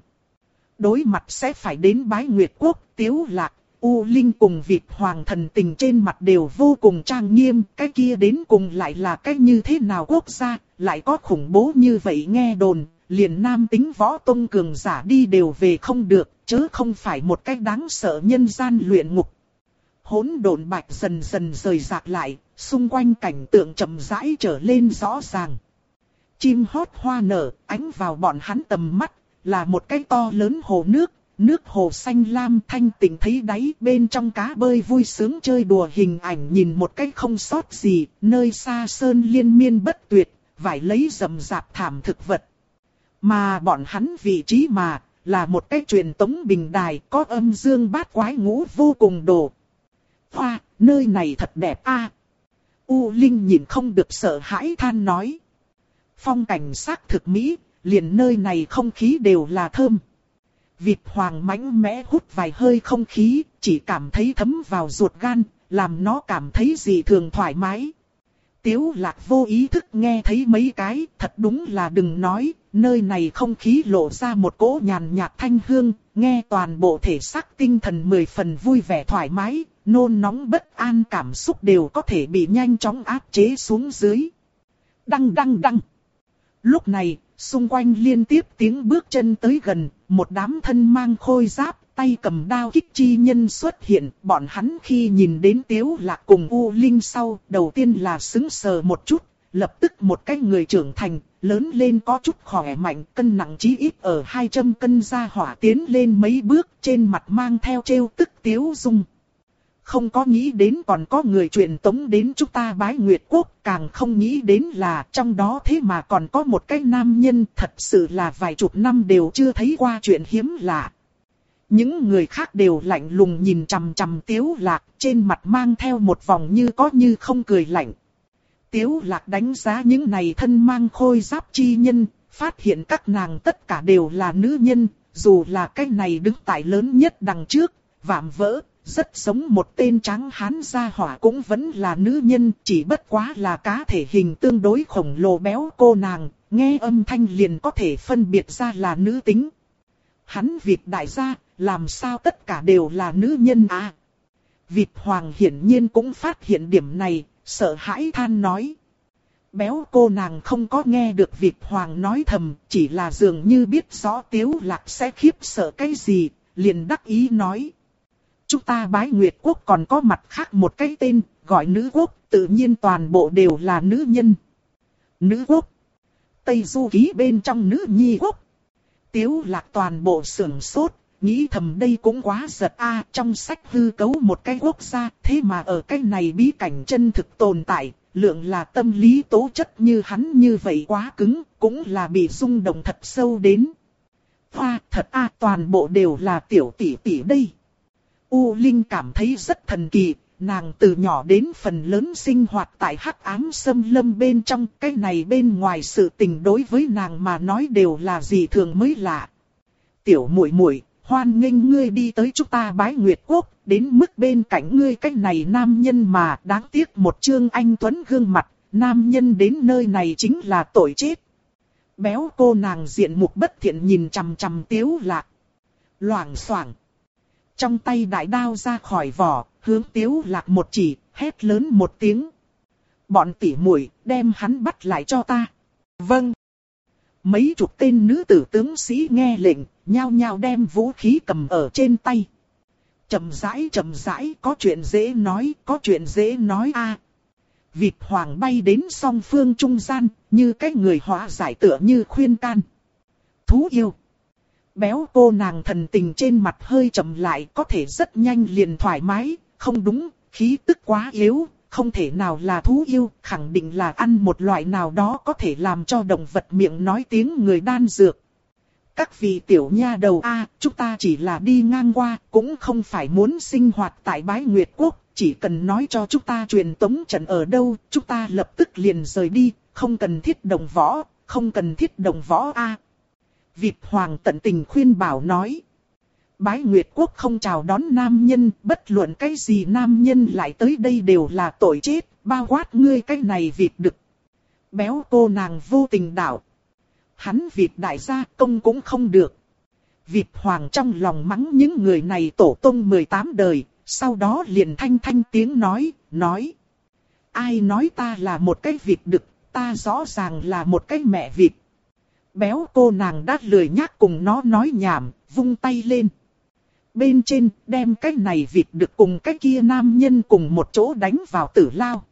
Đối mặt sẽ phải đến bái nguyệt quốc tiếu lạc U Linh cùng Việt Hoàng thần tình trên mặt đều vô cùng trang nghiêm, cái kia đến cùng lại là cái như thế nào quốc gia, lại có khủng bố như vậy nghe đồn, liền nam tính võ tôn cường giả đi đều về không được, chứ không phải một cách đáng sợ nhân gian luyện ngục. Hỗn độn bạch dần dần rời rạc lại, xung quanh cảnh tượng chậm rãi trở lên rõ ràng. Chim hót hoa nở, ánh vào bọn hắn tầm mắt, là một cái to lớn hồ nước, nước hồ xanh lam thanh tịnh thấy đáy bên trong cá bơi vui sướng chơi đùa hình ảnh nhìn một cái không sót gì, nơi xa sơn liên miên bất tuyệt, vải lấy rầm rạp thảm thực vật. Mà bọn hắn vị trí mà, là một cái truyền tống bình đài có âm dương bát quái ngũ vô cùng đồ. Hoa, nơi này thật đẹp a U Linh nhìn không được sợ hãi than nói. Phong cảnh sắc thực mỹ, liền nơi này không khí đều là thơm. Vịt hoàng mãnh mẽ hút vài hơi không khí, chỉ cảm thấy thấm vào ruột gan, làm nó cảm thấy gì thường thoải mái. Tiếu lạc vô ý thức nghe thấy mấy cái, thật đúng là đừng nói, nơi này không khí lộ ra một cỗ nhàn nhạt thanh hương, nghe toàn bộ thể xác tinh thần mười phần vui vẻ thoải mái, nôn nóng bất an cảm xúc đều có thể bị nhanh chóng áp chế xuống dưới. Đăng đăng đăng. Lúc này, xung quanh liên tiếp tiếng bước chân tới gần, một đám thân mang khôi giáp, tay cầm đao kích chi nhân xuất hiện. Bọn hắn khi nhìn đến tiếu lạc cùng U Linh sau, đầu tiên là xứng sờ một chút, lập tức một cái người trưởng thành, lớn lên có chút khỏe mạnh, cân nặng chí ít ở 200 cân ra hỏa tiến lên mấy bước, trên mặt mang theo trêu tức tiếu dung. Không có nghĩ đến còn có người truyền tống đến chúng ta bái Nguyệt Quốc, càng không nghĩ đến là trong đó thế mà còn có một cái nam nhân thật sự là vài chục năm đều chưa thấy qua chuyện hiếm lạ. Những người khác đều lạnh lùng nhìn chằm chằm tiếu lạc, trên mặt mang theo một vòng như có như không cười lạnh. Tiếu lạc đánh giá những này thân mang khôi giáp chi nhân, phát hiện các nàng tất cả đều là nữ nhân, dù là cái này đứng tại lớn nhất đằng trước, vạm vỡ, rất giống một tên trắng hán gia hỏa cũng vẫn là nữ nhân, chỉ bất quá là cá thể hình tương đối khổng lồ béo cô nàng, nghe âm thanh liền có thể phân biệt ra là nữ tính. Hắn Việt đại gia, làm sao tất cả đều là nữ nhân à? Vịt Hoàng hiển nhiên cũng phát hiện điểm này, sợ hãi than nói. Béo cô nàng không có nghe được vịt Hoàng nói thầm, chỉ là dường như biết rõ Tiếu Lạc sẽ khiếp sợ cái gì, liền đắc ý nói. Chúng ta bái Nguyệt Quốc còn có mặt khác một cái tên, gọi nữ quốc, tự nhiên toàn bộ đều là nữ nhân. Nữ quốc. Tây Du ký bên trong nữ nhi quốc. Tiếu lạc toàn bộ sưởng sốt, nghĩ thầm đây cũng quá giật a trong sách hư cấu một cái quốc gia, thế mà ở cái này bí cảnh chân thực tồn tại, lượng là tâm lý tố chất như hắn như vậy quá cứng, cũng là bị rung động thật sâu đến. Hoa, thật a toàn bộ đều là tiểu tỷ tỷ đây. U Linh cảm thấy rất thần kỳ, nàng từ nhỏ đến phần lớn sinh hoạt tại hắc ám sâm lâm bên trong, cái này bên ngoài sự tình đối với nàng mà nói đều là gì thường mới lạ. Tiểu muội muội, hoan nghênh ngươi đi tới chúng ta bái Nguyệt Quốc, đến mức bên cạnh ngươi cái này nam nhân mà đáng tiếc một trương anh tuấn gương mặt, nam nhân đến nơi này chính là tội chết. Béo cô nàng diện mục bất thiện nhìn chằm chằm tiếu lạc. Loảng xoảng trong tay đại đao ra khỏi vỏ, hướng tiếu lạc một chỉ, hét lớn một tiếng. Bọn tỉ muội đem hắn bắt lại cho ta. Vâng. Mấy chục tên nữ tử tướng sĩ nghe lệnh, nhao nhao đem vũ khí cầm ở trên tay. Chậm rãi chậm rãi, có chuyện dễ nói, có chuyện dễ nói a. Vịt hoàng bay đến song phương trung gian, như cái người hóa giải tựa như khuyên can. Thú yêu. Béo cô nàng thần tình trên mặt hơi chậm lại có thể rất nhanh liền thoải mái, không đúng, khí tức quá yếu, không thể nào là thú yêu, khẳng định là ăn một loại nào đó có thể làm cho động vật miệng nói tiếng người đan dược. Các vị tiểu nha đầu A, chúng ta chỉ là đi ngang qua, cũng không phải muốn sinh hoạt tại bái Nguyệt Quốc, chỉ cần nói cho chúng ta truyền tống trận ở đâu, chúng ta lập tức liền rời đi, không cần thiết đồng võ, không cần thiết đồng võ A. Việt Hoàng tận tình khuyên bảo nói. Bái Nguyệt Quốc không chào đón nam nhân, bất luận cái gì nam nhân lại tới đây đều là tội chết, bao quát ngươi cái này Việt đực. Béo cô nàng vô tình đạo. Hắn Việt đại gia công cũng không được. Vịt Hoàng trong lòng mắng những người này tổ tông 18 đời, sau đó liền thanh thanh tiếng nói, nói. Ai nói ta là một cái Việt đực, ta rõ ràng là một cái mẹ Việt. Béo cô nàng đã lười nhác cùng nó nói nhảm, vung tay lên. Bên trên đem cái này vịt được cùng cái kia nam nhân cùng một chỗ đánh vào tử lao.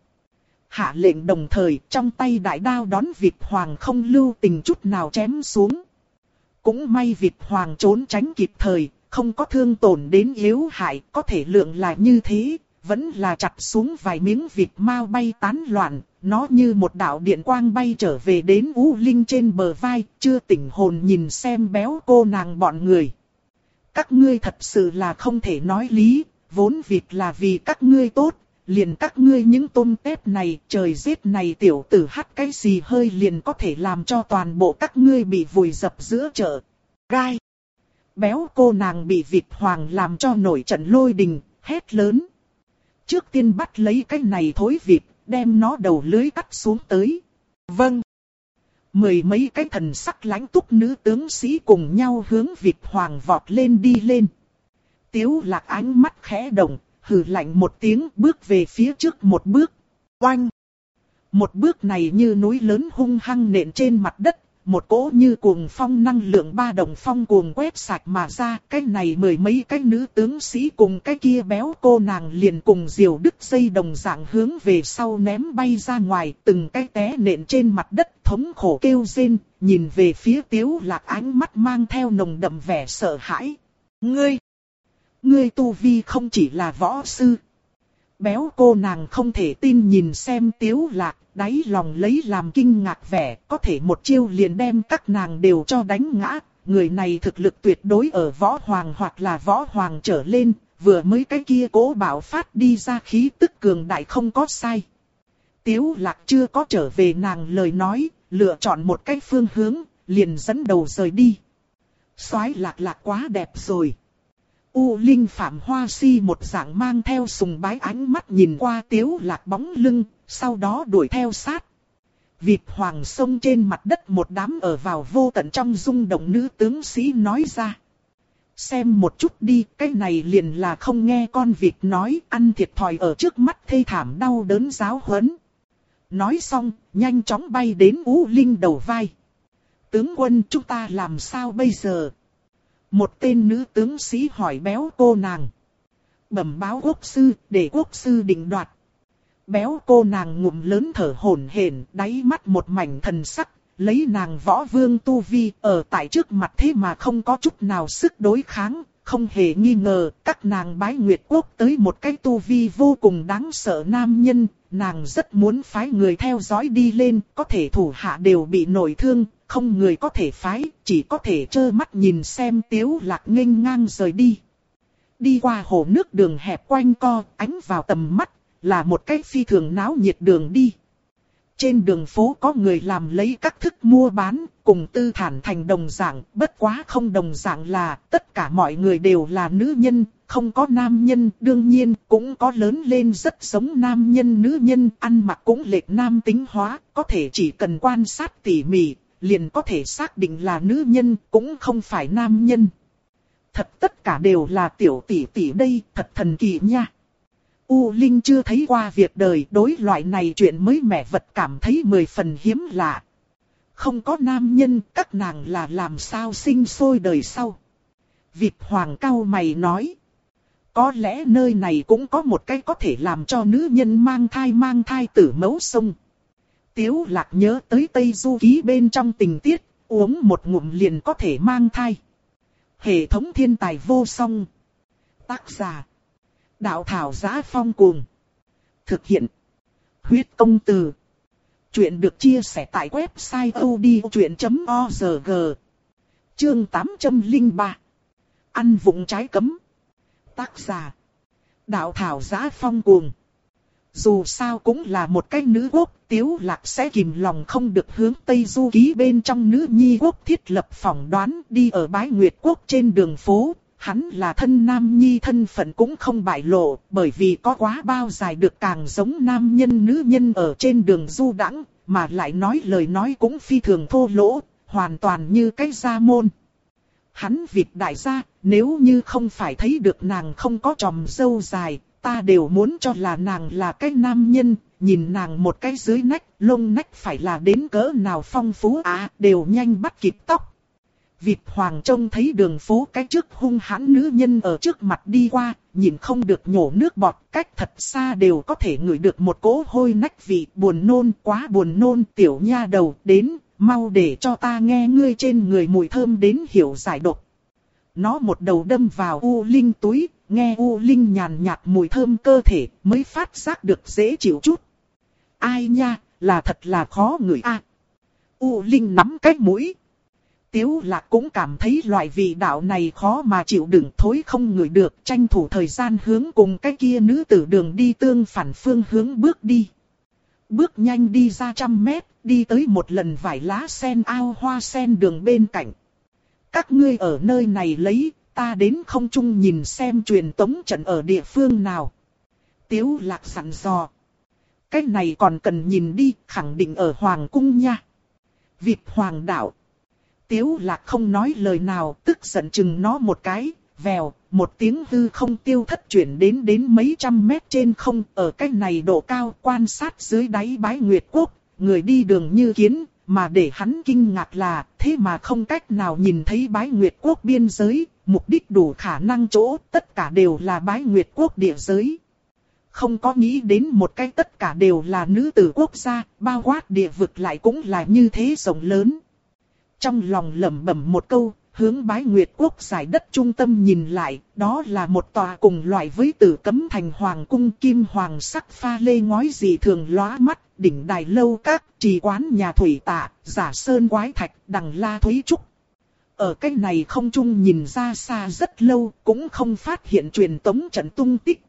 Hạ lệnh đồng thời trong tay đại đao đón vịt hoàng không lưu tình chút nào chém xuống. Cũng may vịt hoàng trốn tránh kịp thời, không có thương tổn đến yếu hại, có thể lượng là như thế, vẫn là chặt xuống vài miếng vịt mau bay tán loạn, nó như một đạo điện quang bay trở về đến U Linh trên bờ vai, chưa tỉnh hồn nhìn xem béo cô nàng bọn người. Các ngươi thật sự là không thể nói lý, vốn việc là vì các ngươi tốt, liền các ngươi những tôm tép này, trời giết này tiểu tử hắt cái gì hơi liền có thể làm cho toàn bộ các ngươi bị vùi dập giữa chợ. Gai. Béo cô nàng bị vịt hoàng làm cho nổi trận lôi đình, hét lớn. Trước tiên bắt lấy cái này thối vịt, đem nó đầu lưới cắt xuống tới. Vâng. Mười mấy cái thần sắc lãnh túc nữ tướng sĩ cùng nhau hướng Việt Hoàng vọt lên đi lên. Tiếu lạc ánh mắt khẽ động, hừ lạnh một tiếng bước về phía trước một bước. Oanh! Một bước này như núi lớn hung hăng nện trên mặt đất, một cỗ như cuồng phong năng lượng ba đồng phong cuồng quét sạch mà ra, cái này mười mấy cái nữ tướng sĩ cùng cái kia béo cô nàng liền cùng diều đứt dây đồng dạng hướng về sau ném bay ra ngoài, từng cái té nện trên mặt đất thống khổ kêu rên, nhìn về phía tiếu lạc ánh mắt mang theo nồng đậm vẻ sợ hãi. Ngươi! Ngươi tu vi không chỉ là võ sư. Béo cô nàng không thể tin nhìn xem tiếu lạc, đáy lòng lấy làm kinh ngạc vẻ, có thể một chiêu liền đem các nàng đều cho đánh ngã. Người này thực lực tuyệt đối ở võ hoàng hoặc là võ hoàng trở lên, vừa mới cái kia cố bảo phát đi ra khí tức cường đại không có sai. Tiếu lạc chưa có trở về nàng lời nói, lựa chọn một cái phương hướng, liền dẫn đầu rời đi. soái lạc lạc quá đẹp rồi. U Linh Phạm Hoa Si một dạng mang theo sùng bái ánh mắt nhìn qua tiếu lạc bóng lưng, sau đó đuổi theo sát. Vịt hoàng sông trên mặt đất một đám ở vào vô tận trong rung động nữ tướng sĩ nói ra. Xem một chút đi, cái này liền là không nghe con vịt nói, ăn thiệt thòi ở trước mắt thê thảm đau đớn giáo huấn. Nói xong, nhanh chóng bay đến U Linh đầu vai. Tướng quân chúng ta làm sao bây giờ? Một tên nữ tướng sĩ hỏi béo cô nàng. Bẩm báo quốc sư, để quốc sư định đoạt. Béo cô nàng ngụm lớn thở hổn hển, đáy mắt một mảnh thần sắc, lấy nàng võ vương tu vi ở tại trước mặt thế mà không có chút nào sức đối kháng, không hề nghi ngờ, các nàng bái nguyệt quốc tới một cái tu vi vô cùng đáng sợ nam nhân, nàng rất muốn phái người theo dõi đi lên, có thể thủ hạ đều bị nổi thương, không người có thể phái, chỉ có thể trơ mắt nhìn xem tiếu lạc nghênh ngang rời đi. Đi qua hồ nước đường hẹp quanh co, ánh vào tầm mắt, là một cái phi thường náo nhiệt đường đi. Trên đường phố có người làm lấy các thức mua bán, cùng tư thản thành đồng dạng, bất quá không đồng dạng là tất cả mọi người đều là nữ nhân, không có nam nhân, đương nhiên cũng có lớn lên rất giống nam nhân nữ nhân, ăn mặc cũng lệch nam tính hóa, có thể chỉ cần quan sát tỉ mỉ, liền có thể xác định là nữ nhân, cũng không phải nam nhân. Thật tất cả đều là tiểu tỷ tỷ đây, thật thần kỳ nha. U Linh chưa thấy qua việc đời đối loại này chuyện mới mẻ vật cảm thấy mười phần hiếm lạ. Không có nam nhân, các nàng là làm sao sinh sôi đời sau. Vịt Hoàng cao mày nói. Có lẽ nơi này cũng có một cái có thể làm cho nữ nhân mang thai mang thai tử mẫu sông. Tiếu lạc nhớ tới Tây Du ký bên trong tình tiết, uống một ngụm liền có thể mang thai. Hệ thống thiên tài vô song. Tác giả. Đạo thảo giá phong cuồng. Thực hiện. Huyết công từ. Chuyện được chia sẻ tại website odchuyện.org. Chương 803. Ăn vụng trái cấm. Tác giả. Đạo thảo giá phong cuồng. Dù sao cũng là một cái nữ quốc, tiếu lạc sẽ kìm lòng không được hướng Tây Du ký bên trong nữ nhi quốc thiết lập phỏng đoán đi ở bái nguyệt quốc trên đường phố. Hắn là thân nam nhi thân phận cũng không bại lộ, bởi vì có quá bao dài được càng giống nam nhân nữ nhân ở trên đường du đãng mà lại nói lời nói cũng phi thường thô lỗ, hoàn toàn như cái gia môn. Hắn vịt đại gia, nếu như không phải thấy được nàng không có tròm dâu dài, ta đều muốn cho là nàng là cái nam nhân, nhìn nàng một cái dưới nách, lông nách phải là đến cỡ nào phong phú à, đều nhanh bắt kịp tóc. Vịt hoàng trông thấy đường phố cái trước hung hãn nữ nhân ở trước mặt đi qua, nhìn không được nhổ nước bọt, cách thật xa đều có thể ngửi được một cỗ hôi nách vị buồn nôn, quá buồn nôn, tiểu nha đầu, đến, mau để cho ta nghe ngươi trên người mùi thơm đến hiểu giải độc. Nó một đầu đâm vào U Linh túi, nghe U Linh nhàn nhạt mùi thơm cơ thể mới phát giác được dễ chịu chút. Ai nha, là thật là khó ngửi a. U Linh nắm cái mũi. Tiếu lạc cũng cảm thấy loại vị đạo này khó mà chịu đựng thối không ngửi được tranh thủ thời gian hướng cùng cái kia nữ tử đường đi tương phản phương hướng bước đi. Bước nhanh đi ra trăm mét, đi tới một lần vải lá sen ao hoa sen đường bên cạnh. Các ngươi ở nơi này lấy, ta đến không chung nhìn xem truyền tống trận ở địa phương nào. Tiếu lạc sẵn dò. Cái này còn cần nhìn đi, khẳng định ở Hoàng cung nha. Việt Hoàng đạo. Tiếu lạc không nói lời nào, tức giận chừng nó một cái, vèo, một tiếng hư không tiêu thất chuyển đến đến mấy trăm mét trên không, ở cái này độ cao quan sát dưới đáy bái nguyệt quốc, người đi đường như kiến, mà để hắn kinh ngạc là thế mà không cách nào nhìn thấy bái nguyệt quốc biên giới, mục đích đủ khả năng chỗ, tất cả đều là bái nguyệt quốc địa giới. Không có nghĩ đến một cái tất cả đều là nữ tử quốc gia, bao quát địa vực lại cũng là như thế rộng lớn. Trong lòng lẩm bẩm một câu, hướng bái nguyệt quốc giải đất trung tâm nhìn lại, đó là một tòa cùng loại với tử cấm thành hoàng cung kim hoàng sắc pha lê ngói dị thường lóa mắt, đỉnh đài lâu các, trì quán nhà thủy tạ, giả sơn quái thạch, đằng la thúy trúc. Ở cách này không chung nhìn ra xa rất lâu, cũng không phát hiện truyền tống trận tung tích.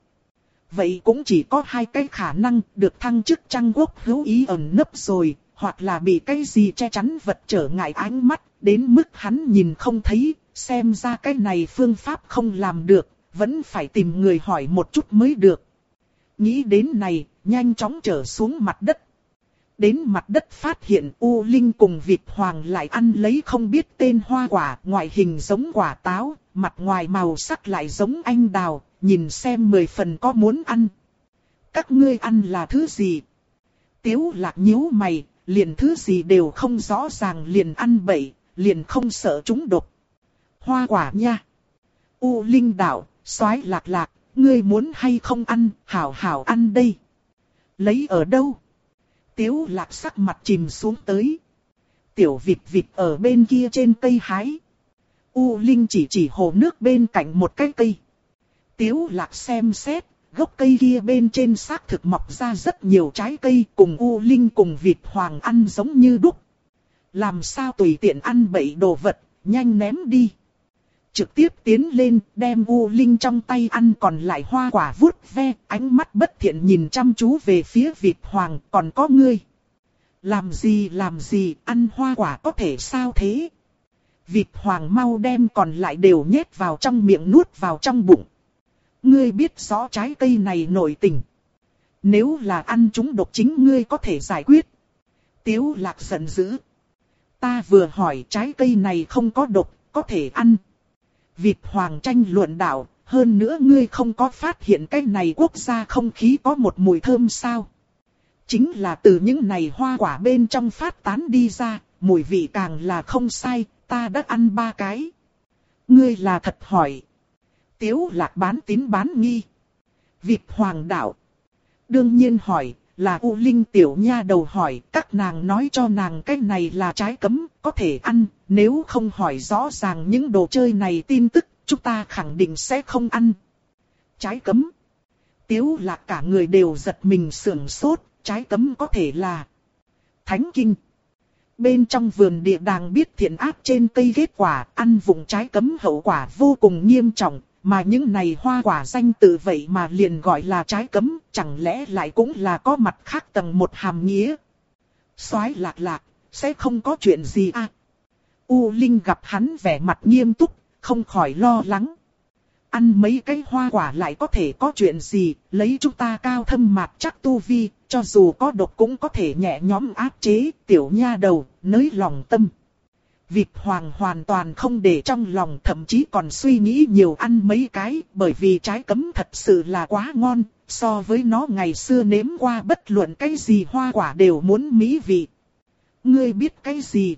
Vậy cũng chỉ có hai cái khả năng được thăng chức trang quốc hữu ý ẩn nấp rồi, hoặc là bị cái gì che chắn vật trở ngại ánh mắt, đến mức hắn nhìn không thấy, xem ra cái này phương pháp không làm được, vẫn phải tìm người hỏi một chút mới được. Nghĩ đến này, nhanh chóng trở xuống mặt đất. Đến mặt đất phát hiện U Linh cùng vịt hoàng lại ăn lấy không biết tên hoa quả, ngoại hình giống quả táo, mặt ngoài màu sắc lại giống anh đào, nhìn xem mười phần có muốn ăn. Các ngươi ăn là thứ gì? Tiếu lạc nhíu mày, liền thứ gì đều không rõ ràng liền ăn bậy, liền không sợ chúng độc. Hoa quả nha. U Linh đạo, xoái lạc lạc, ngươi muốn hay không ăn, hảo hảo ăn đây. Lấy ở đâu? Tiếu lạc sắc mặt chìm xuống tới. Tiểu vịt vịt ở bên kia trên cây hái. U Linh chỉ chỉ hồ nước bên cạnh một cái cây. Tiếu lạc xem xét, gốc cây kia bên trên xác thực mọc ra rất nhiều trái cây cùng U Linh cùng vịt hoàng ăn giống như đúc. Làm sao tùy tiện ăn bậy đồ vật, nhanh ném đi. Trực tiếp tiến lên, đem U Linh trong tay ăn còn lại hoa quả vuốt ve, ánh mắt bất thiện nhìn chăm chú về phía vịt hoàng, còn có ngươi. Làm gì làm gì, ăn hoa quả có thể sao thế? Vịt hoàng mau đem còn lại đều nhét vào trong miệng nuốt vào trong bụng. Ngươi biết rõ trái cây này nổi tình. Nếu là ăn chúng độc chính ngươi có thể giải quyết. Tiếu lạc giận dữ. Ta vừa hỏi trái cây này không có độc, có thể ăn. Vịt hoàng tranh luận đạo, hơn nữa ngươi không có phát hiện cái này quốc gia không khí có một mùi thơm sao. Chính là từ những này hoa quả bên trong phát tán đi ra, mùi vị càng là không sai, ta đã ăn ba cái. Ngươi là thật hỏi. Tiếu lạc bán tín bán nghi. Vịt hoàng đạo. Đương nhiên hỏi, là U Linh tiểu nha đầu hỏi, các nàng nói cho nàng cái này là trái cấm, có thể ăn, nếu không hỏi rõ ràng những đồ chơi này tin tức, chúng ta khẳng định sẽ không ăn. Trái cấm. Tiếu là cả người đều giật mình sưởng sốt, trái cấm có thể là Thánh Kinh. Bên trong vườn địa đàng biết thiện ác trên cây kết quả, ăn vùng trái cấm hậu quả vô cùng nghiêm trọng, mà những này hoa quả danh tự vậy mà liền gọi là trái cấm, chẳng lẽ lại cũng là có mặt khác tầng một hàm nghĩa. soái lạc lạc, sẽ không có chuyện gì à. U Linh gặp hắn vẻ mặt nghiêm túc, không khỏi lo lắng. Ăn mấy cái hoa quả lại có thể có chuyện gì, lấy chúng ta cao thâm mạc chắc tu vi, cho dù có độc cũng có thể nhẹ nhóm áp chế, tiểu nha đầu, nới lòng tâm. Vịt hoàng hoàn toàn không để trong lòng thậm chí còn suy nghĩ nhiều ăn mấy cái bởi vì trái cấm thật sự là quá ngon, so với nó ngày xưa nếm qua bất luận cái gì hoa quả đều muốn mỹ vị. Ngươi biết cái gì?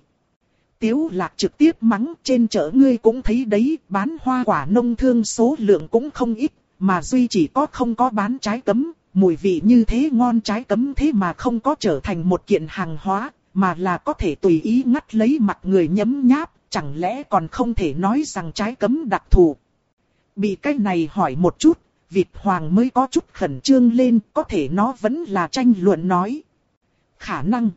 Tiếu lạc trực tiếp mắng trên chợ ngươi cũng thấy đấy, bán hoa quả nông thương số lượng cũng không ít, mà duy chỉ có không có bán trái cấm, mùi vị như thế ngon trái cấm thế mà không có trở thành một kiện hàng hóa, mà là có thể tùy ý ngắt lấy mặt người nhấm nháp, chẳng lẽ còn không thể nói rằng trái cấm đặc thù. Bị cái này hỏi một chút, vịt Hoàng mới có chút khẩn trương lên, có thể nó vẫn là tranh luận nói. Khả năng.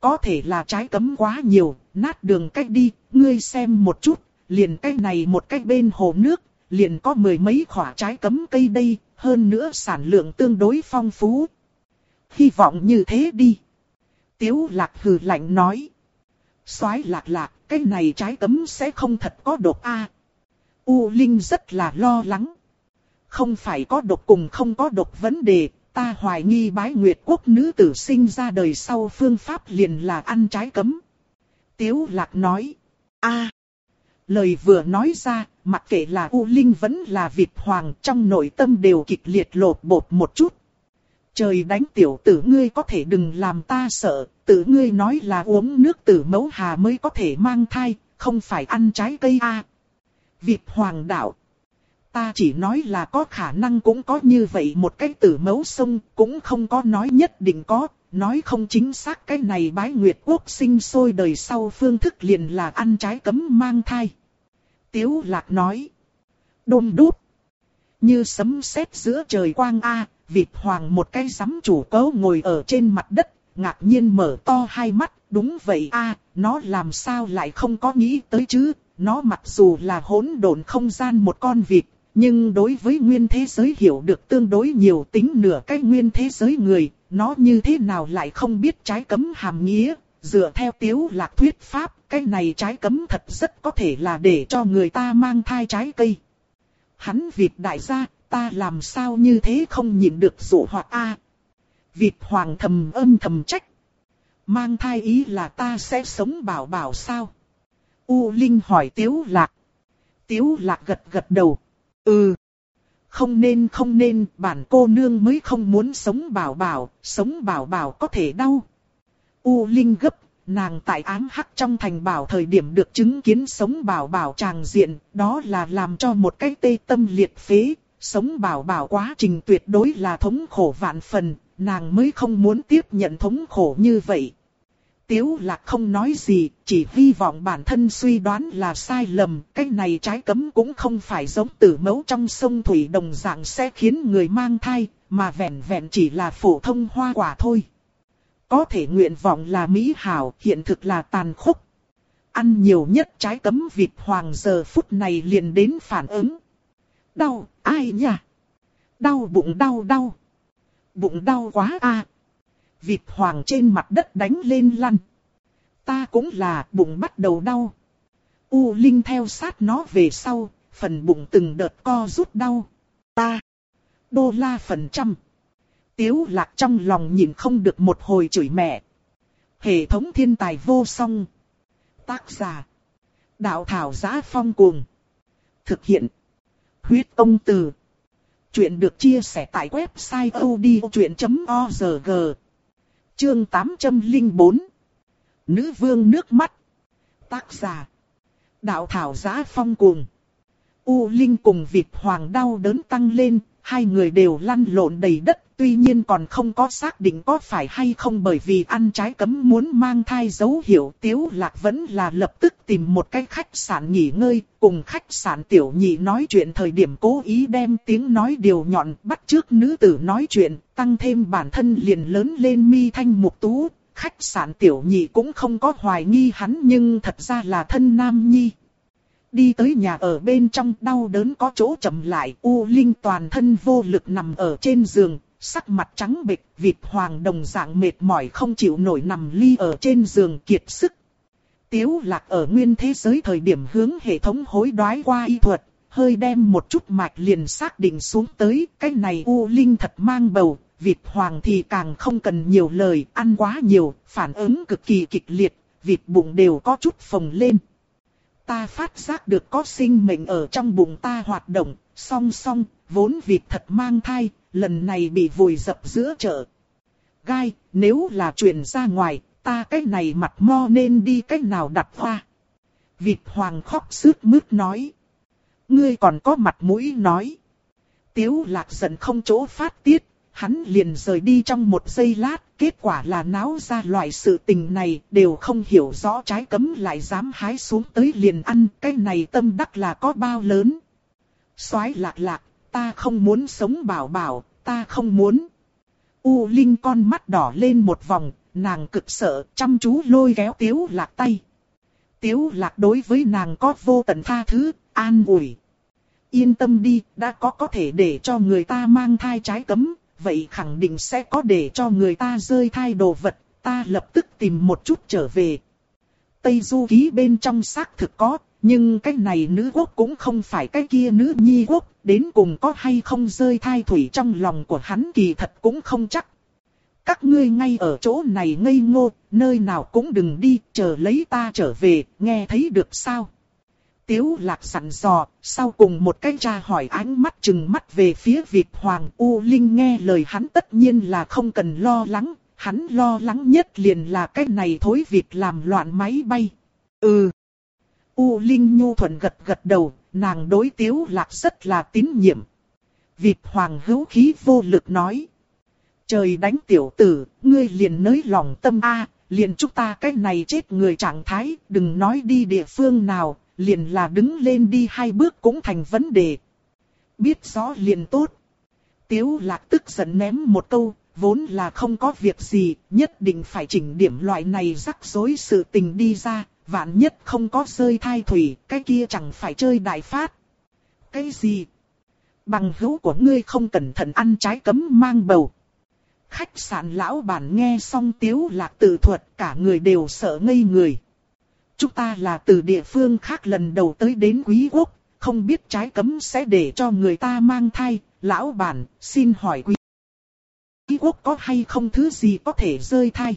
Có thể là trái cấm quá nhiều, nát đường cách đi, ngươi xem một chút, liền cái này một cái bên hồ nước, liền có mười mấy khỏa trái cấm cây đây, hơn nữa sản lượng tương đối phong phú. Hy vọng như thế đi. Tiếu lạc hừ lạnh nói. soái lạc lạc, cái này trái cấm sẽ không thật có độc a. U Linh rất là lo lắng. Không phải có độc cùng không có độc vấn đề, ta hoài nghi bái nguyệt quốc nữ tử sinh ra đời sau phương pháp liền là ăn trái cấm. Tiếu lạc nói. a Lời vừa nói ra, mặc kệ là U Linh vẫn là Việt Hoàng trong nội tâm đều kịch liệt lột bột một chút. Trời đánh tiểu tử ngươi có thể đừng làm ta sợ, tử ngươi nói là uống nước tử mẫu hà mới có thể mang thai, không phải ăn trái cây a. À. Việt hoàng đạo. Ta chỉ nói là có khả năng cũng có như vậy một cái tử mẫu sông, cũng không có nói nhất định có, nói không chính xác cái này bái nguyệt quốc sinh sôi đời sau phương thức liền là ăn trái cấm mang thai. Tiếu lạc nói. Đôm đút. Như sấm sét giữa trời quang A, vịt hoàng một cái sắm chủ cấu ngồi ở trên mặt đất, ngạc nhiên mở to hai mắt, đúng vậy A, nó làm sao lại không có nghĩ tới chứ, nó mặc dù là hỗn độn không gian một con vịt, nhưng đối với nguyên thế giới hiểu được tương đối nhiều tính nửa cái nguyên thế giới người, nó như thế nào lại không biết trái cấm hàm nghĩa, dựa theo tiếu lạc thuyết pháp, cái này trái cấm thật rất có thể là để cho người ta mang thai trái cây. Hắn Việt đại gia, ta làm sao như thế không nhịn được dụ hoặc a Việt hoàng thầm âm thầm trách. Mang thai ý là ta sẽ sống bảo bảo sao? U Linh hỏi Tiếu Lạc. Tiếu Lạc gật gật đầu. Ừ. Không nên không nên, bản cô nương mới không muốn sống bảo bảo, sống bảo bảo có thể đau. U Linh gấp, nàng tại ám hắc trong thành bảo thời điểm được chứng kiến sống bảo bảo tràng diện, đó là làm cho một cái tê tâm liệt phế, sống bảo bảo quá trình tuyệt đối là thống khổ vạn phần, nàng mới không muốn tiếp nhận thống khổ như vậy. Tiếu lạc không nói gì, chỉ hy vọng bản thân suy đoán là sai lầm, cái này trái cấm cũng không phải giống tử mẫu trong sông Thủy đồng dạng sẽ khiến người mang thai, mà vẹn vẹn chỉ là phổ thông hoa quả thôi. Có thể nguyện vọng là mỹ hảo, hiện thực là tàn khốc. Ăn nhiều nhất trái cấm vịt hoàng giờ phút này liền đến phản ứng. Đau, ai nhỉ? Đau bụng đau đau. Bụng đau quá a. Vịt hoàng trên mặt đất đánh lên lăn. Ta cũng là bụng bắt đầu đau. U Linh theo sát nó về sau, phần bụng từng đợt co rút đau. Ta. Đô la phần trăm. Tiếu lạc trong lòng nhìn không được một hồi chửi mẹ. Hệ thống thiên tài vô song. Tác giả. Đạo thảo giá phong cuồng. Thực hiện. Huyết công từ. Chuyện được chia sẻ tại website odchuyện.org. Chương 804. Nữ vương nước mắt. Tác giả. Đạo thảo giá phong cuồng. U Linh cùng vịt hoàng đau đớn tăng lên, hai người đều lăn lộn đầy đất tuy nhiên còn không có xác định có phải hay không bởi vì ăn trái cấm muốn mang thai dấu hiệu tiếu lạc vẫn là lập tức tìm một cái khách sạn nghỉ ngơi, cùng khách sạn tiểu nhị nói chuyện thời điểm cố ý đem tiếng nói điều nhọn bắt trước nữ tử nói chuyện, tăng thêm bản thân liền lớn lên mi thanh mục tú, khách sạn tiểu nhị cũng không có hoài nghi hắn nhưng thật ra là thân nam nhi. Đi tới nhà ở bên trong đau đớn có chỗ chậm lại, U Linh toàn thân vô lực nằm ở trên giường, sắc mặt trắng bệch, vịt hoàng đồng dạng mệt mỏi không chịu nổi nằm ly ở trên giường kiệt sức. Tiếu lạc ở nguyên thế giới thời điểm hướng hệ thống hối đoái qua y thuật, hơi đem một chút mạch liền xác định xuống tới, cái này U Linh thật mang bầu, vịt hoàng thì càng không cần nhiều lời, ăn quá nhiều, phản ứng cực kỳ kịch liệt, vịt bụng đều có chút phồng lên. Ta phát giác được có sinh mệnh ở trong bụng ta hoạt động, song song, vốn vịt thật mang thai, lần này bị vùi dập giữa chợ. Gai, nếu là chuyện ra ngoài, ta cái này mặt mo nên đi cách nào đặt hoa. Vịt hoàng khóc sướt mướt nói. Ngươi còn có mặt mũi nói. Tiếu lạc giận không chỗ phát tiết, hắn liền rời đi trong một giây lát, kết quả là náo ra loại sự tình này, đều không hiểu rõ trái cấm lại dám hái xuống tới liền ăn, cái này tâm đắc là có bao lớn. Soái lạc lạc, ta không muốn sống bảo bảo, ta không muốn. U Linh con mắt đỏ lên một vòng, nàng cực sợ, chăm chú lôi kéo Tiếu Lạc tay. Tiếu Lạc đối với nàng có vô tận tha thứ, an ủi. Yên tâm đi, đã có có thể để cho người ta mang thai trái cấm, vậy khẳng định sẽ có để cho người ta rơi thai đồ vật, ta lập tức tìm một chút trở về. Tây Du ký bên trong xác thực có, nhưng cái này nữ quốc cũng không phải cái kia nữ nhi quốc, đến cùng có hay không rơi thai thủy trong lòng của hắn kỳ thật cũng không chắc. Các ngươi ngay ở chỗ này ngây ngô, nơi nào cũng đừng đi, chờ lấy ta trở về, nghe thấy được sao? Tiếu lạc sẵn dò, sau cùng một cái cha hỏi ánh mắt chừng mắt về phía Việt Hoàng U Linh nghe lời hắn tất nhiên là không cần lo lắng, hắn lo lắng nhất liền là cái này thối việt làm loạn máy bay. Ừ. U Linh Nhu thuận gật gật đầu, nàng đối tiếu lạc rất là tín nhiệm. việt hoàng hữu khí vô lực nói. Trời đánh tiểu tử, ngươi liền nới lòng tâm A, liền chúng ta cái này chết người trạng thái, đừng nói đi địa phương nào, liền là đứng lên đi hai bước cũng thành vấn đề. Biết rõ liền tốt. Tiếu lạc tức giận ném một câu, vốn là không có việc gì, nhất định phải chỉnh điểm loại này rắc rối sự tình đi ra, vạn nhất không có rơi thai thủy, cái kia chẳng phải chơi đại phát. Cái gì? Bằng hữu của ngươi không cẩn thận ăn trái cấm mang bầu. Khách sạn lão bản nghe xong tiếu lạc tự thuật cả người đều sợ ngây người. Chúng ta là từ địa phương khác lần đầu tới đến quý quốc, không biết trái cấm sẽ để cho người ta mang thai. Lão bản, xin hỏi quý quốc có hay không thứ gì có thể rơi thai?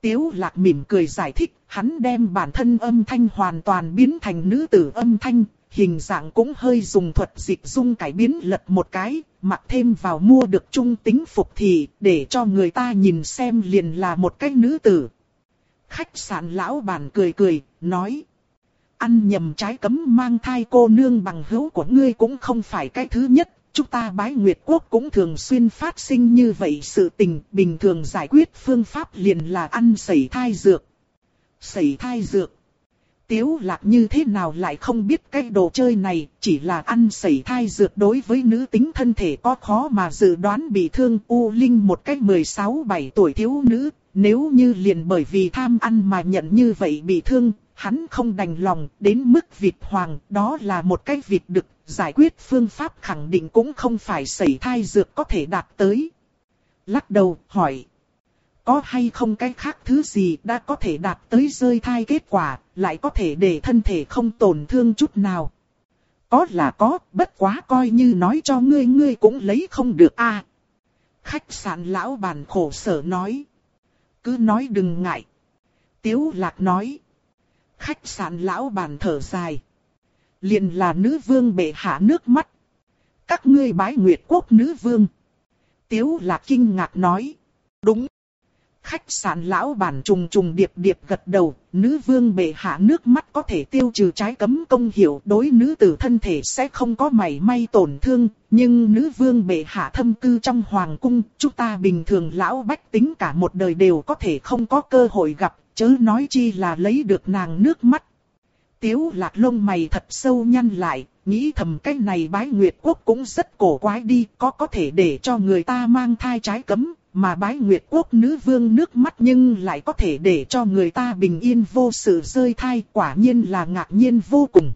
Tiếu lạc mỉm cười giải thích, hắn đem bản thân âm thanh hoàn toàn biến thành nữ tử âm thanh, hình dạng cũng hơi dùng thuật dịch dung cải biến lật một cái, mặc thêm vào mua được trung tính phục thì, để cho người ta nhìn xem liền là một cái nữ tử. Khách sạn lão bản cười cười, nói. Ăn nhầm trái cấm mang thai cô nương bằng hữu của ngươi cũng không phải cái thứ nhất, chúng ta bái Nguyệt Quốc cũng thường xuyên phát sinh như vậy sự tình, bình thường giải quyết phương pháp liền là ăn sẩy thai dược. Sẩy thai dược. Tiếu lạc như thế nào lại không biết cái đồ chơi này, chỉ là ăn sẩy thai dược đối với nữ tính thân thể có khó mà dự đoán bị thương U Linh một cách 16-17 tuổi thiếu nữ, nếu như liền bởi vì tham ăn mà nhận như vậy bị thương, hắn không đành lòng đến mức vịt hoàng, đó là một cái vịt đực, giải quyết phương pháp khẳng định cũng không phải sẩy thai dược có thể đạt tới. Lắc đầu, hỏi. Có hay không cái khác thứ gì đã có thể đạt tới rơi thai kết quả, lại có thể để thân thể không tổn thương chút nào. Có là có, bất quá coi như nói cho ngươi ngươi cũng lấy không được a. khách sạn lão bàn khổ sở nói. Cứ nói đừng ngại. Tiếu lạc nói. Khách sạn lão bàn thở dài. Liền là nữ vương bệ hạ nước mắt. Các ngươi bái nguyệt quốc nữ vương. Tiếu lạc kinh ngạc nói. Đúng. Khách sạn lão bản trùng trùng điệp điệp gật đầu, nữ vương bệ hạ nước mắt có thể tiêu trừ trái cấm công hiệu đối nữ tử thân thể sẽ không có mảy may tổn thương, nhưng nữ vương bệ hạ thâm cư trong hoàng cung, chúng ta bình thường lão bách tính cả một đời đều có thể không có cơ hội gặp, chớ nói chi là lấy được nàng nước mắt. Tiếu lạc lông mày thật sâu nhăn lại, nghĩ thầm cái này bái nguyệt quốc cũng rất cổ quái đi, có có thể để cho người ta mang thai trái cấm, mà bái nguyệt quốc nữ vương nước mắt nhưng lại có thể để cho người ta bình yên vô sự rơi thai quả nhiên là ngạc nhiên vô cùng.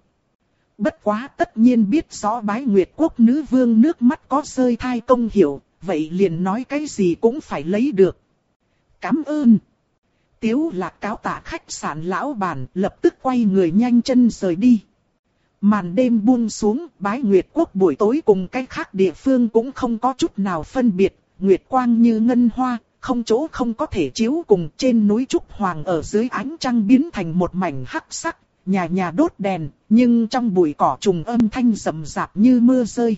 Bất quá tất nhiên biết rõ bái nguyệt quốc nữ vương nước mắt có rơi thai công hiểu, vậy liền nói cái gì cũng phải lấy được. Cảm ơn. Tiếu lạc cáo tạ khách sạn lão bản lập tức quay người nhanh chân rời đi. Màn đêm buông xuống, bái Nguyệt Quốc buổi tối cùng cái khác địa phương cũng không có chút nào phân biệt, Nguyệt Quang như ngân hoa, không chỗ không có thể chiếu cùng trên núi Trúc Hoàng ở dưới ánh trăng biến thành một mảnh hắc sắc, nhà nhà đốt đèn, nhưng trong bụi cỏ trùng âm thanh rầm rạp như mưa rơi.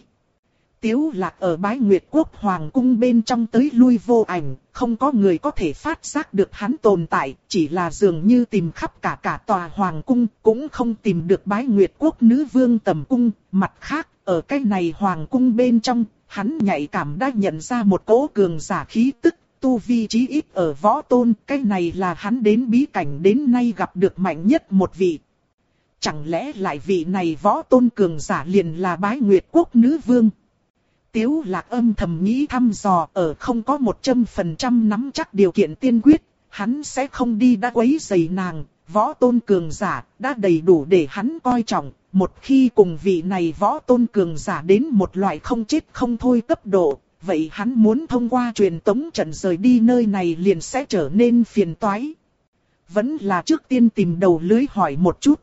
Tiếu lạc ở bái Nguyệt Quốc Hoàng cung bên trong tới lui vô ảnh, không có người có thể phát giác được hắn tồn tại, chỉ là dường như tìm khắp cả cả tòa Hoàng cung, cũng không tìm được bái Nguyệt Quốc nữ vương tầm cung, mặt khác, ở cái này Hoàng cung bên trong, hắn nhạy cảm đã nhận ra một cỗ cường giả khí tức, tu vi trí ít ở võ tôn, cái này là hắn đến bí cảnh đến nay gặp được mạnh nhất một vị. Chẳng lẽ lại vị này võ tôn cường giả liền là bái Nguyệt Quốc nữ vương? Tiếu lạc âm thầm nghĩ thăm dò ở không có một trăm phần trăm nắm chắc điều kiện tiên quyết, hắn sẽ không đi đã quấy giày nàng, võ tôn cường giả đã đầy đủ để hắn coi trọng, một khi cùng vị này võ tôn cường giả đến một loại không chết không thôi cấp độ, vậy hắn muốn thông qua truyền tống trận rời đi nơi này liền sẽ trở nên phiền toái. Vẫn là trước tiên tìm đầu lưới hỏi một chút.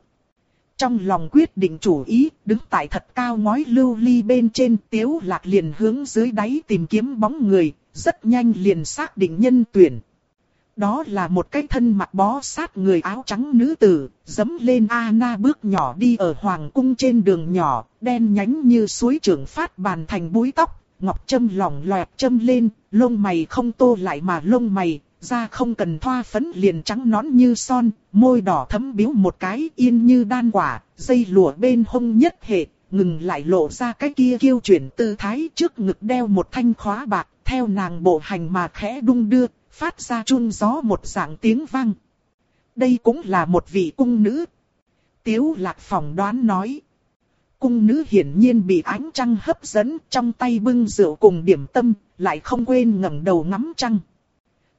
Trong lòng quyết định chủ ý, đứng tại thật cao ngói lưu ly bên trên tiếu lạc liền hướng dưới đáy tìm kiếm bóng người, rất nhanh liền xác định nhân tuyển. Đó là một cái thân mặc bó sát người áo trắng nữ tử, dấm lên Anna bước nhỏ đi ở hoàng cung trên đường nhỏ, đen nhánh như suối trưởng phát bàn thành búi tóc, ngọc châm lỏng loẹt châm lên, lông mày không tô lại mà lông mày, da không cần thoa phấn liền trắng nón như son, môi đỏ thấm biếu một cái yên như đan quả, dây lụa bên hông nhất hệ, ngừng lại lộ ra cái kia kiêu chuyển tư thái trước ngực đeo một thanh khóa bạc, theo nàng bộ hành mà khẽ đung đưa, phát ra chun gió một dạng tiếng vang. Đây cũng là một vị cung nữ. Tiếu lạc phỏng đoán nói. Cung nữ hiển nhiên bị ánh trăng hấp dẫn trong tay bưng rượu cùng điểm tâm, lại không quên ngẩng đầu ngắm trăng.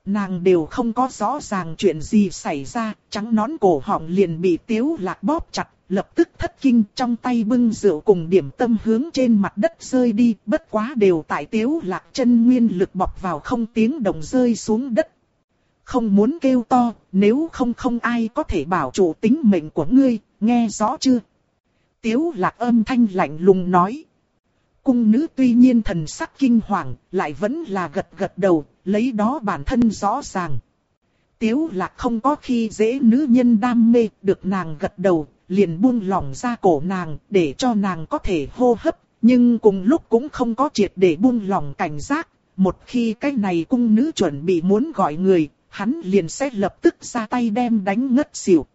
Nàng đều không có rõ ràng chuyện gì xảy ra, trắng nón cổ họng liền bị tiếu lạc bóp chặt, lập tức thất kinh trong tay bưng rượu cùng điểm tâm hướng trên mặt đất rơi đi, bất quá đều tại tiếu lạc chân nguyên lực bọc vào không tiếng động rơi xuống đất. Không muốn kêu to, nếu không không ai có thể bảo chủ tính mệnh của ngươi, nghe rõ chưa? Tiếu lạc âm thanh lạnh lùng nói. Cung nữ tuy nhiên thần sắc kinh hoàng, lại vẫn là gật gật đầu, lấy đó bản thân rõ ràng. Tiếu lạc không có khi dễ nữ nhân đam mê, được nàng gật đầu, liền buông lỏng ra cổ nàng, để cho nàng có thể hô hấp, nhưng cùng lúc cũng không có triệt để buông lỏng cảnh giác. Một khi cái này cung nữ chuẩn bị muốn gọi người, hắn liền sẽ lập tức ra tay đem đánh ngất xỉu.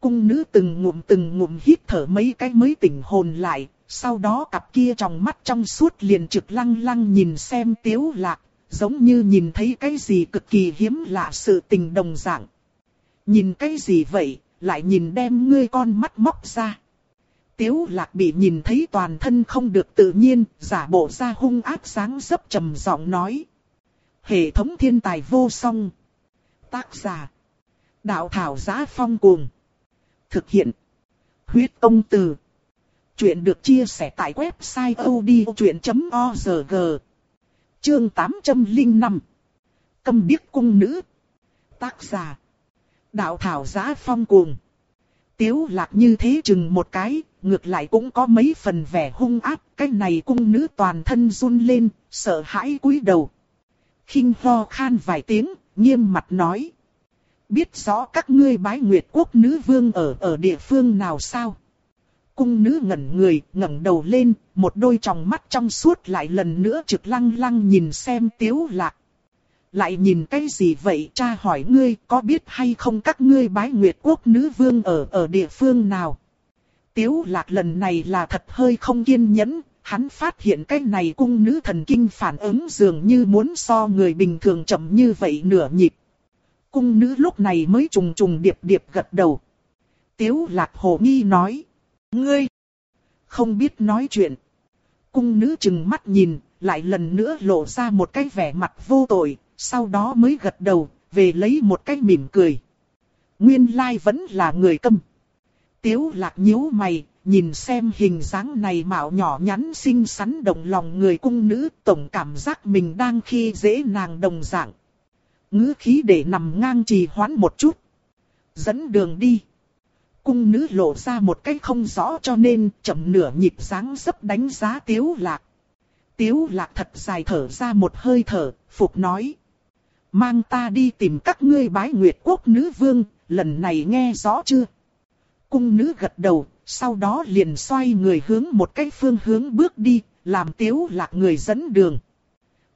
Cung nữ từng ngụm từng ngụm hít thở mấy cái mới tỉnh hồn lại, sau đó cặp kia trong mắt trong suốt liền trực lăng lăng nhìn xem tiếu lạc, giống như nhìn thấy cái gì cực kỳ hiếm lạ sự tình đồng dạng. Nhìn cái gì vậy, lại nhìn đem ngươi con mắt móc ra. Tiếu lạc bị nhìn thấy toàn thân không được tự nhiên, giả bộ ra hung ác sáng sấp trầm giọng nói. Hệ thống thiên tài vô song. Tác giả. Đạo thảo giá phong cuồng. Thực hiện. Huyết công từ. Chuyện được chia sẻ tại website odchuyện.org. Chương 805. Câm điếc cung nữ. Tác giả. Đạo thảo giá phong cuồng. Tiếu lạc như thế chừng một cái, ngược lại cũng có mấy phần vẻ hung ác, cái này cung nữ toàn thân run lên, sợ hãi cúi đầu. khinh ho khan vài tiếng, nghiêm mặt nói. Biết rõ các ngươi bái nguyệt quốc nữ vương ở ở địa phương nào sao? Cung nữ ngẩn người, ngẩng đầu lên, một đôi tròng mắt trong suốt lại lần nữa trực lăng lăng nhìn xem tiếu lạc. Lại nhìn cái gì vậy cha hỏi ngươi có biết hay không các ngươi bái nguyệt quốc nữ vương ở ở địa phương nào? Tiếu lạc lần này là thật hơi không kiên nhẫn, hắn phát hiện cái này cung nữ thần kinh phản ứng dường như muốn so người bình thường chậm như vậy nửa nhịp. Cung nữ lúc này mới trùng trùng điệp điệp gật đầu. Tiếu lạc hồ nghi nói. Ngươi! Không biết nói chuyện. Cung nữ chừng mắt nhìn, lại lần nữa lộ ra một cái vẻ mặt vô tội, sau đó mới gật đầu, về lấy một cái mỉm cười. Nguyên lai vẫn là người câm. Tiếu lạc nhíu mày, nhìn xem hình dáng này mạo nhỏ nhắn xinh xắn đồng lòng người cung nữ, tổng cảm giác mình đang khi dễ nàng đồng dạng. Ngữ khí để nằm ngang trì hoãn một chút. Dẫn đường đi. Cung nữ lộ ra một cách không rõ cho nên chậm nửa nhịp dáng dấp đánh giá tiếu lạc. Tiếu lạc thật dài thở ra một hơi thở, phục nói. Mang ta đi tìm các ngươi bái nguyệt quốc nữ vương, lần này nghe rõ chưa? Cung nữ gật đầu, sau đó liền xoay người hướng một cái phương hướng bước đi, làm tiếu lạc người dẫn đường.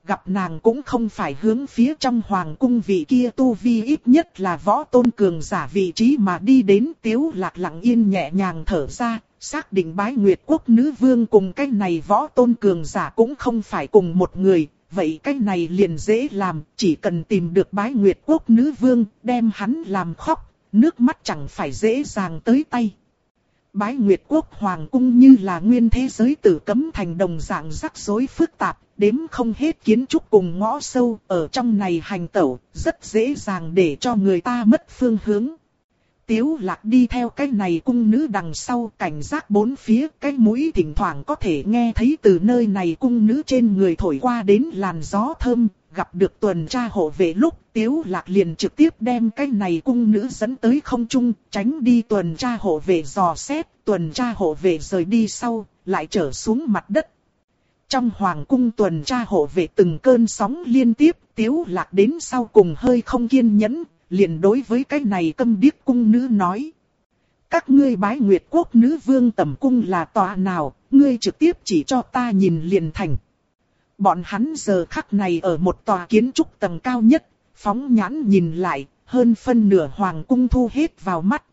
Gặp nàng cũng không phải hướng phía trong hoàng cung vị kia tu vi ít nhất là võ tôn cường giả vị trí mà đi đến tiếu lạc lặng yên nhẹ nhàng thở ra, xác định bái nguyệt quốc nữ vương cùng cái này võ tôn cường giả cũng không phải cùng một người, vậy cái này liền dễ làm, chỉ cần tìm được bái nguyệt quốc nữ vương, đem hắn làm khóc, nước mắt chẳng phải dễ dàng tới tay. Bái Nguyệt Quốc Hoàng Cung như là nguyên thế giới tử cấm thành đồng dạng rắc rối phức tạp, đếm không hết kiến trúc cùng ngõ sâu, ở trong này hành tẩu, rất dễ dàng để cho người ta mất phương hướng. Tiếu lạc đi theo cái này cung nữ đằng sau cảnh giác bốn phía cái mũi thỉnh thoảng có thể nghe thấy từ nơi này cung nữ trên người thổi qua đến làn gió thơm, gặp được tuần tra hộ vệ lúc tiếu lạc liền trực tiếp đem cái này cung nữ dẫn tới không trung, tránh đi tuần tra hộ vệ dò xét, tuần tra hộ vệ rời đi sau, lại trở xuống mặt đất. Trong hoàng cung tuần tra hộ vệ từng cơn sóng liên tiếp, tiếu lạc đến sau cùng hơi không kiên nhẫn, liền đối với cái này câm điếc cung nữ nói. Các ngươi bái nguyệt quốc nữ vương tầm cung là tòa nào, ngươi trực tiếp chỉ cho ta nhìn liền thành. Bọn hắn giờ khắc này ở một tòa kiến trúc tầng cao nhất, phóng nhãn nhìn lại, hơn phân nửa hoàng cung thu hết vào mắt.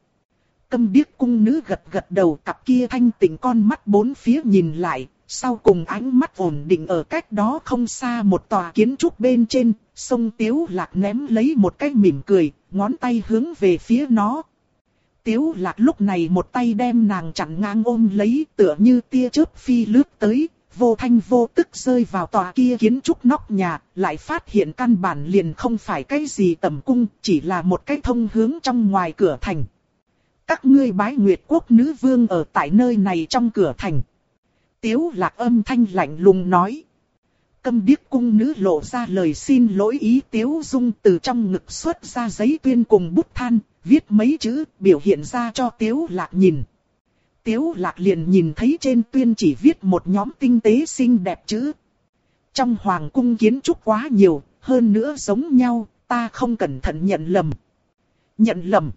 Câm điếc cung nữ gật gật đầu cặp kia thanh tỉnh con mắt bốn phía nhìn lại, sau cùng ánh mắt ổn định ở cách đó không xa một tòa kiến trúc bên trên, sông Tiếu Lạc ném lấy một cái mỉm cười, ngón tay hướng về phía nó. Tiếu Lạc lúc này một tay đem nàng chặn ngang ôm lấy tựa như tia chớp phi lướt tới, vô thanh vô tức rơi vào tòa kia kiến trúc nóc nhà, lại phát hiện căn bản liền không phải cái gì tầm cung, chỉ là một cái thông hướng trong ngoài cửa thành. Các ngươi bái nguyệt quốc nữ vương ở tại nơi này trong cửa thành. Tiếu lạc âm thanh lạnh lùng nói. Câm điếc cung nữ lộ ra lời xin lỗi ý Tiếu Dung từ trong ngực xuất ra giấy tuyên cùng bút than, viết mấy chữ biểu hiện ra cho Tiếu lạc nhìn. Tiếu lạc liền nhìn thấy trên tuyên chỉ viết một nhóm tinh tế xinh đẹp chữ. Trong hoàng cung kiến trúc quá nhiều, hơn nữa giống nhau, ta không cẩn thận nhận lầm. Nhận lầm.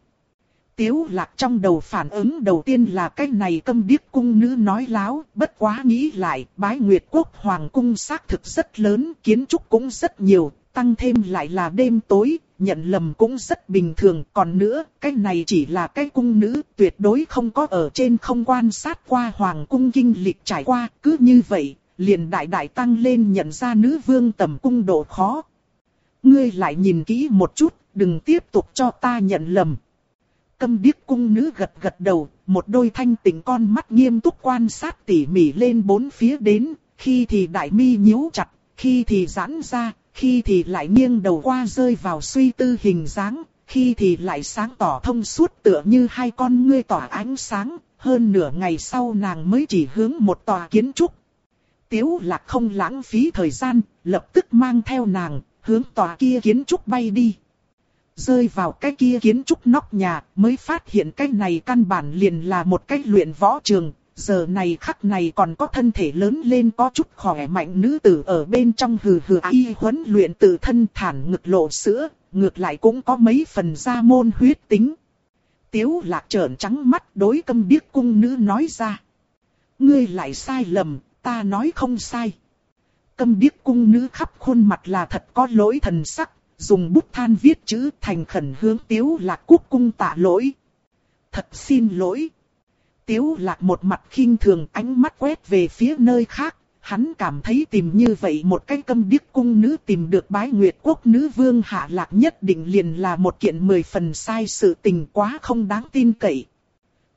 Tiếu lạc trong đầu phản ứng đầu tiên là cái này câm điếc cung nữ nói láo, bất quá nghĩ lại, bái nguyệt quốc hoàng cung xác thực rất lớn, kiến trúc cũng rất nhiều, tăng thêm lại là đêm tối, nhận lầm cũng rất bình thường, còn nữa, cái này chỉ là cái cung nữ, tuyệt đối không có ở trên không quan sát qua hoàng cung kinh lịch trải qua, cứ như vậy, liền đại đại tăng lên nhận ra nữ vương tầm cung độ khó. Ngươi lại nhìn kỹ một chút, đừng tiếp tục cho ta nhận lầm. Câm điếc cung nữ gật gật đầu, một đôi thanh tỉnh con mắt nghiêm túc quan sát tỉ mỉ lên bốn phía đến, khi thì đại mi nhíu chặt, khi thì giãn ra, khi thì lại nghiêng đầu qua rơi vào suy tư hình dáng, khi thì lại sáng tỏ thông suốt tựa như hai con ngươi tỏa ánh sáng, hơn nửa ngày sau nàng mới chỉ hướng một tòa kiến trúc. Tiếu lạc không lãng phí thời gian, lập tức mang theo nàng, hướng tòa kia kiến trúc bay đi rơi vào cái kia kiến trúc nóc nhà, mới phát hiện cái này căn bản liền là một cái luyện võ trường. Giờ này khắc này còn có thân thể lớn lên có chút khỏe mạnh nữ tử ở bên trong hừ hừ y huấn luyện tự thân thản ngực lộ sữa, ngược lại cũng có mấy phần gia môn huyết tính. Tiếu lạc trợn trắng mắt đối câm điếc cung nữ nói ra. Ngươi lại sai lầm, ta nói không sai. Câm điếc cung nữ khắp khuôn mặt là thật có lỗi thần sắc, dùng bút than viết chữ thành khẩn hướng Tiếu Lạc quốc cung tạ lỗi. Thật xin lỗi. Tiếu Lạc một mặt khinh thường ánh mắt quét về phía nơi khác, hắn cảm thấy tìm như vậy một cái câm điếc cung nữ tìm được bái nguyệt quốc nữ vương hạ lạc nhất định liền là một kiện mười phần sai sự tình quá không đáng tin cậy.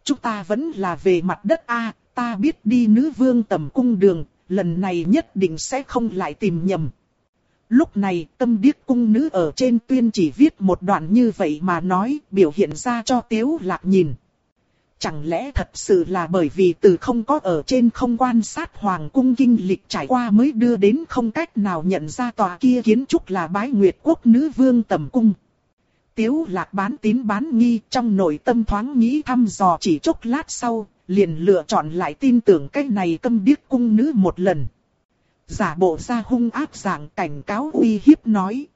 Chúng ta vẫn là về mặt đất A, ta biết đi nữ vương tầm cung đường, lần này nhất định sẽ không lại tìm nhầm. Lúc này tâm điếc cung nữ ở trên tuyên chỉ viết một đoạn như vậy mà nói biểu hiện ra cho tiếu lạc nhìn. Chẳng lẽ thật sự là bởi vì từ không có ở trên không quan sát hoàng cung kinh lịch trải qua mới đưa đến không cách nào nhận ra tòa kia kiến trúc là bái nguyệt quốc nữ vương tầm cung. Tiếu lạc bán tín bán nghi trong nội tâm thoáng nghĩ thăm dò chỉ chốc lát sau, liền lựa chọn lại tin tưởng cái này tâm điếc cung nữ một lần giả bộ ra hung ác dạng cảnh cáo uy hiếp nói.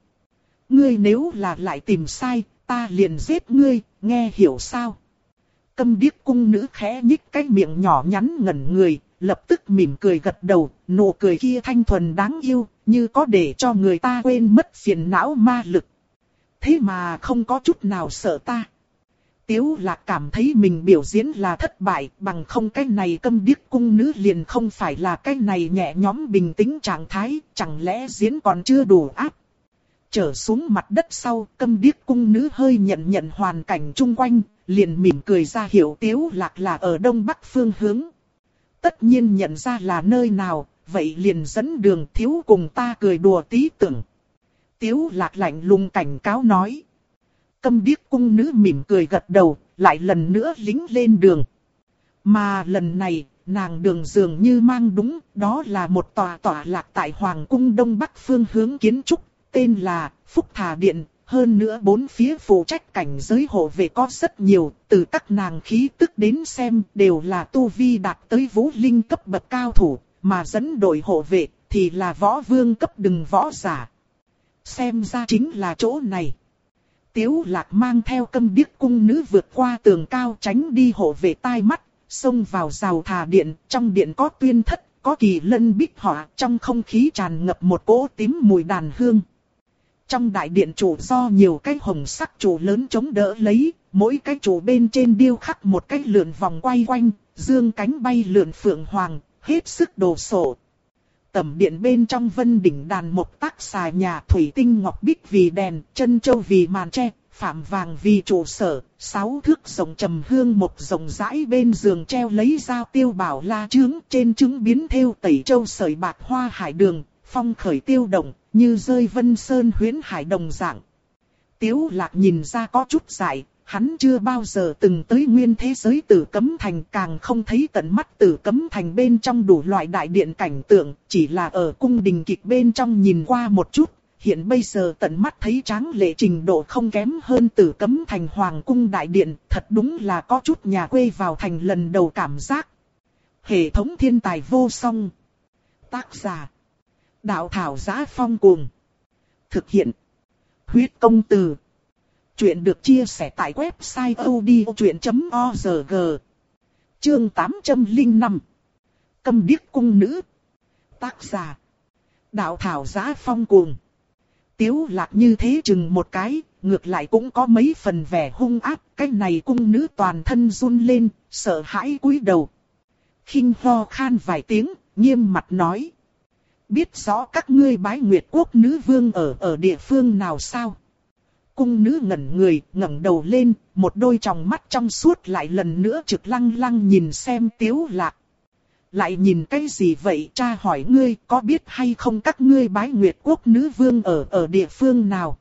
Ngươi nếu là lại tìm sai, ta liền giết ngươi, nghe hiểu sao? Câm điếc cung nữ khẽ nhích cái miệng nhỏ nhắn ngẩn người, lập tức mỉm cười gật đầu, nụ cười kia thanh thuần đáng yêu, như có để cho người ta quên mất phiền não ma lực. Thế mà không có chút nào sợ ta. Tiếu lạc cảm thấy mình biểu diễn là thất bại bằng không cái này câm điếc cung nữ liền không phải là cái này nhẹ nhóm bình tĩnh trạng thái, chẳng lẽ diễn còn chưa đủ áp. Trở xuống mặt đất sau, câm điếc cung nữ hơi nhận nhận hoàn cảnh chung quanh, liền mỉm cười ra hiểu tiếu lạc là ở đông bắc phương hướng. Tất nhiên nhận ra là nơi nào, vậy liền dẫn đường thiếu cùng ta cười đùa tí tưởng. Tiếu lạc lạnh lùng cảnh cáo nói câm điếc cung nữ mỉm cười gật đầu, lại lần nữa lính lên đường. Mà lần này, nàng đường dường như mang đúng, đó là một tòa tòa lạc tại Hoàng cung Đông Bắc phương hướng kiến trúc, tên là Phúc Thà Điện. Hơn nữa bốn phía phụ trách cảnh giới hộ vệ có rất nhiều, từ các nàng khí tức đến xem đều là tu vi đạt tới vũ linh cấp bậc cao thủ, mà dẫn đội hộ vệ thì là võ vương cấp đừng võ giả. Xem ra chính là chỗ này. Tiếu lạc mang theo câm điếc cung nữ vượt qua tường cao tránh đi hộ về tai mắt, xông vào rào thà điện, trong điện có tuyên thất, có kỳ lân bích họa, trong không khí tràn ngập một cỗ tím mùi đàn hương. Trong đại điện chủ do nhiều cái hồng sắc chủ lớn chống đỡ lấy, mỗi cái chủ bên trên điêu khắc một cái lượn vòng quay quanh, dương cánh bay lượn phượng hoàng, hết sức đồ sộ. Tầm điện bên trong vân đỉnh đàn một tác xà nhà thủy tinh ngọc bích vì đèn, chân châu vì màn tre, phạm vàng vì trụ sở, sáu thước rồng trầm hương một rồng rãi bên giường treo lấy dao tiêu bảo la trướng, trên trứng biến theo tẩy châu sợi bạc hoa hải đường, phong khởi tiêu động, như rơi vân sơn huyến hải đồng dạng. Tiếu lạc nhìn ra có chút dại, hắn chưa bao giờ từng tới nguyên thế giới tử cấm thành càng không thấy tận mắt tử cấm thành bên trong đủ loại đại điện cảnh tượng, chỉ là ở cung đình kịch bên trong nhìn qua một chút, hiện bây giờ tận mắt thấy tráng lệ trình độ không kém hơn tử cấm thành hoàng cung đại điện, thật đúng là có chút nhà quê vào thành lần đầu cảm giác. Hệ thống thiên tài vô song. Tác giả. Đạo thảo giá phong cuồng. Thực hiện. Huyết công từ. Chuyện được chia sẻ tại website odchuyện.org. Chương 805. Cầm điếc cung nữ. Tác giả. Đạo thảo giá phong cuồng. Tiếu lạc như thế chừng một cái, ngược lại cũng có mấy phần vẻ hung ác, cái này cung nữ toàn thân run lên, sợ hãi cúi đầu. khinh ho khan vài tiếng, nghiêm mặt nói. Biết rõ các ngươi bái nguyệt quốc nữ vương ở ở địa phương nào sao? Cung nữ ngẩn người, ngẩng đầu lên, một đôi tròng mắt trong suốt lại lần nữa trực lăng lăng nhìn xem tiếu lạc. Lại nhìn cái gì vậy cha hỏi ngươi có biết hay không các ngươi bái nguyệt quốc nữ vương ở ở địa phương nào?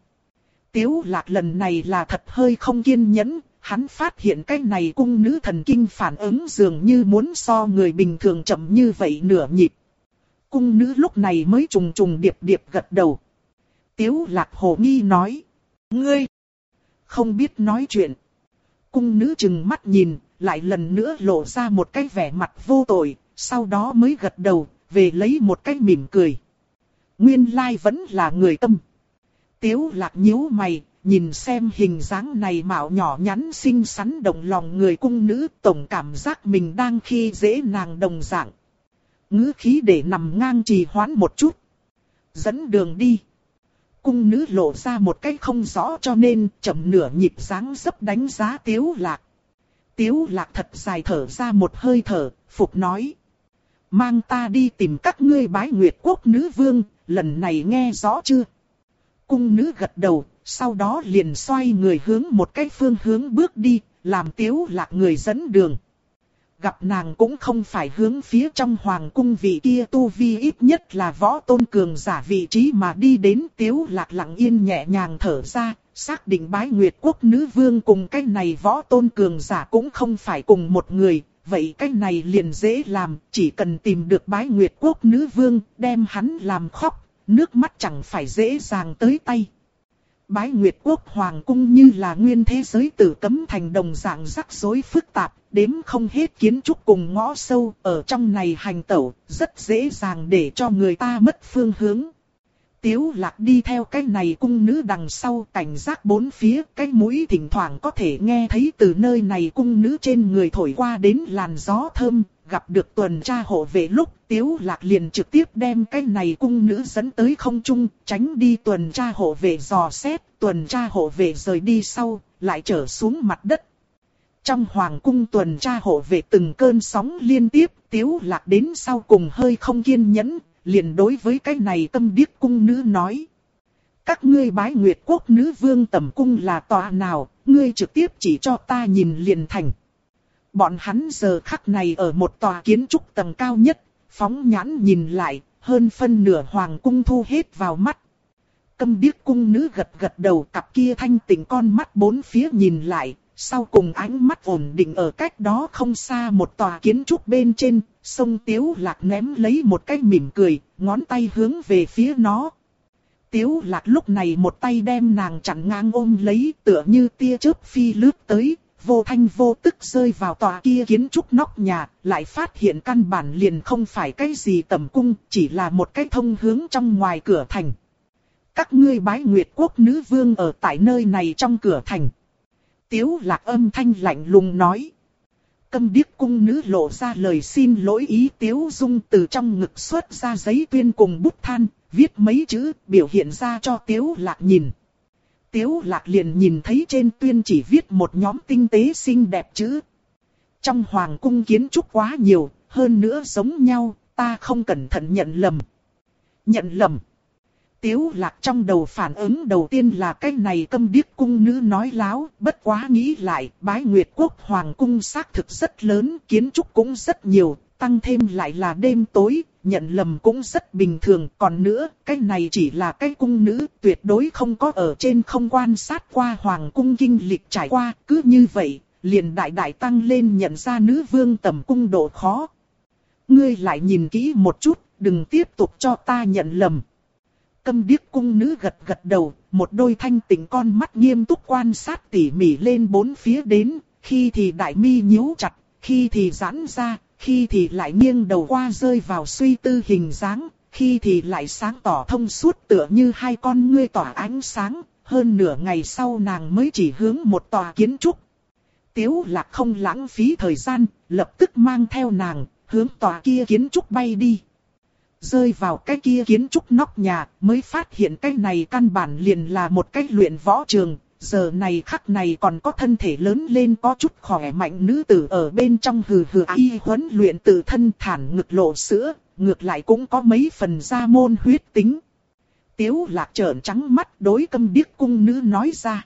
Tiếu lạc lần này là thật hơi không kiên nhẫn, hắn phát hiện cái này cung nữ thần kinh phản ứng dường như muốn so người bình thường chậm như vậy nửa nhịp. Cung nữ lúc này mới trùng trùng điệp điệp gật đầu. Tiếu lạc hồ nghi nói. Ngươi! Không biết nói chuyện. Cung nữ chừng mắt nhìn, lại lần nữa lộ ra một cái vẻ mặt vô tội, sau đó mới gật đầu, về lấy một cái mỉm cười. Nguyên lai vẫn là người tâm. Tiếu lạc nhíu mày, nhìn xem hình dáng này mạo nhỏ nhắn xinh xắn động lòng người cung nữ tổng cảm giác mình đang khi dễ nàng đồng dạng. Ngữ khí để nằm ngang trì hoãn một chút. Dẫn đường đi. Cung nữ lộ ra một cái không rõ cho nên chậm nửa nhịp dáng dấp đánh giá tiếu lạc. Tiếu lạc thật dài thở ra một hơi thở, phục nói. Mang ta đi tìm các ngươi bái nguyệt quốc nữ vương, lần này nghe rõ chưa? Cung nữ gật đầu, sau đó liền xoay người hướng một cái phương hướng bước đi, làm tiếu lạc người dẫn đường. Gặp nàng cũng không phải hướng phía trong hoàng cung vị kia tu vi ít nhất là võ tôn cường giả vị trí mà đi đến tiếu lạc lặng yên nhẹ nhàng thở ra, xác định bái nguyệt quốc nữ vương cùng cái này võ tôn cường giả cũng không phải cùng một người, vậy cái này liền dễ làm, chỉ cần tìm được bái nguyệt quốc nữ vương, đem hắn làm khóc, nước mắt chẳng phải dễ dàng tới tay. Bái Nguyệt Quốc Hoàng Cung như là nguyên thế giới tử cấm thành đồng dạng rắc rối phức tạp, đếm không hết kiến trúc cùng ngõ sâu, ở trong này hành tẩu, rất dễ dàng để cho người ta mất phương hướng. Tiếu lạc đi theo cái này cung nữ đằng sau cảnh giác bốn phía, cái mũi thỉnh thoảng có thể nghe thấy từ nơi này cung nữ trên người thổi qua đến làn gió thơm, gặp được tuần tra hộ vệ lúc tiếu lạc liền trực tiếp đem cái này cung nữ dẫn tới không trung, tránh đi tuần tra hộ vệ dò xét, tuần tra hộ vệ rời đi sau, lại trở xuống mặt đất. Trong hoàng cung tuần tra hộ vệ từng cơn sóng liên tiếp, tiếu lạc đến sau cùng hơi không kiên nhẫn, liền đối với cái này tâm điếc cung nữ nói. Các ngươi bái nguyệt quốc nữ vương tầm cung là tòa nào, ngươi trực tiếp chỉ cho ta nhìn liền thành. Bọn hắn giờ khắc này ở một tòa kiến trúc tầng cao nhất, phóng nhãn nhìn lại, hơn phân nửa hoàng cung thu hết vào mắt. Câm điếc cung nữ gật gật đầu cặp kia thanh tỉnh con mắt bốn phía nhìn lại, sau cùng ánh mắt ổn định ở cách đó không xa một tòa kiến trúc bên trên, sông Tiếu Lạc ném lấy một cái mỉm cười, ngón tay hướng về phía nó. Tiếu Lạc lúc này một tay đem nàng chặn ngang ôm lấy tựa như tia chớp phi lướt tới, vô thanh vô tức rơi vào tòa kia kiến trúc nóc nhà, lại phát hiện căn bản liền không phải cái gì tầm cung, chỉ là một cái thông hướng trong ngoài cửa thành. Các ngươi bái nguyệt quốc nữ vương ở tại nơi này trong cửa thành. Tiếu lạc âm thanh lạnh lùng nói. câm điếc cung nữ lộ ra lời xin lỗi ý tiếu dung từ trong ngực xuất ra giấy tuyên cùng bút than, viết mấy chữ biểu hiện ra cho tiếu lạc nhìn. Tiếu lạc liền nhìn thấy trên tuyên chỉ viết một nhóm tinh tế xinh đẹp chữ. Trong hoàng cung kiến trúc quá nhiều, hơn nữa giống nhau, ta không cẩn thận nhận lầm. Nhận lầm. Tiếu lạc trong đầu phản ứng đầu tiên là cái này câm điếc cung nữ nói láo, bất quá nghĩ lại, bái nguyệt quốc hoàng cung xác thực rất lớn, kiến trúc cũng rất nhiều, tăng thêm lại là đêm tối, nhận lầm cũng rất bình thường, còn nữa, cái này chỉ là cái cung nữ, tuyệt đối không có ở trên không quan sát qua hoàng cung kinh lịch trải qua, cứ như vậy, liền đại đại tăng lên nhận ra nữ vương tầm cung độ khó. Ngươi lại nhìn kỹ một chút, đừng tiếp tục cho ta nhận lầm. Câm điếc cung nữ gật gật đầu, một đôi thanh tỉnh con mắt nghiêm túc quan sát tỉ mỉ lên bốn phía đến, khi thì đại mi nhíu chặt, khi thì giãn ra, khi thì lại nghiêng đầu qua rơi vào suy tư hình dáng, khi thì lại sáng tỏ thông suốt tựa như hai con ngươi tỏa ánh sáng, hơn nửa ngày sau nàng mới chỉ hướng một tòa kiến trúc. Tiếu lạc không lãng phí thời gian, lập tức mang theo nàng, hướng tòa kia kiến trúc bay đi. Rơi vào cái kia kiến trúc nóc nhà, mới phát hiện cái này căn bản liền là một cái luyện võ trường, giờ này khắc này còn có thân thể lớn lên có chút khỏe mạnh nữ tử ở bên trong hừ hừ y huấn luyện tự thân thản ngực lộ sữa, ngược lại cũng có mấy phần gia môn huyết tính. Tiếu lạc trợn trắng mắt đối câm điếc cung nữ nói ra.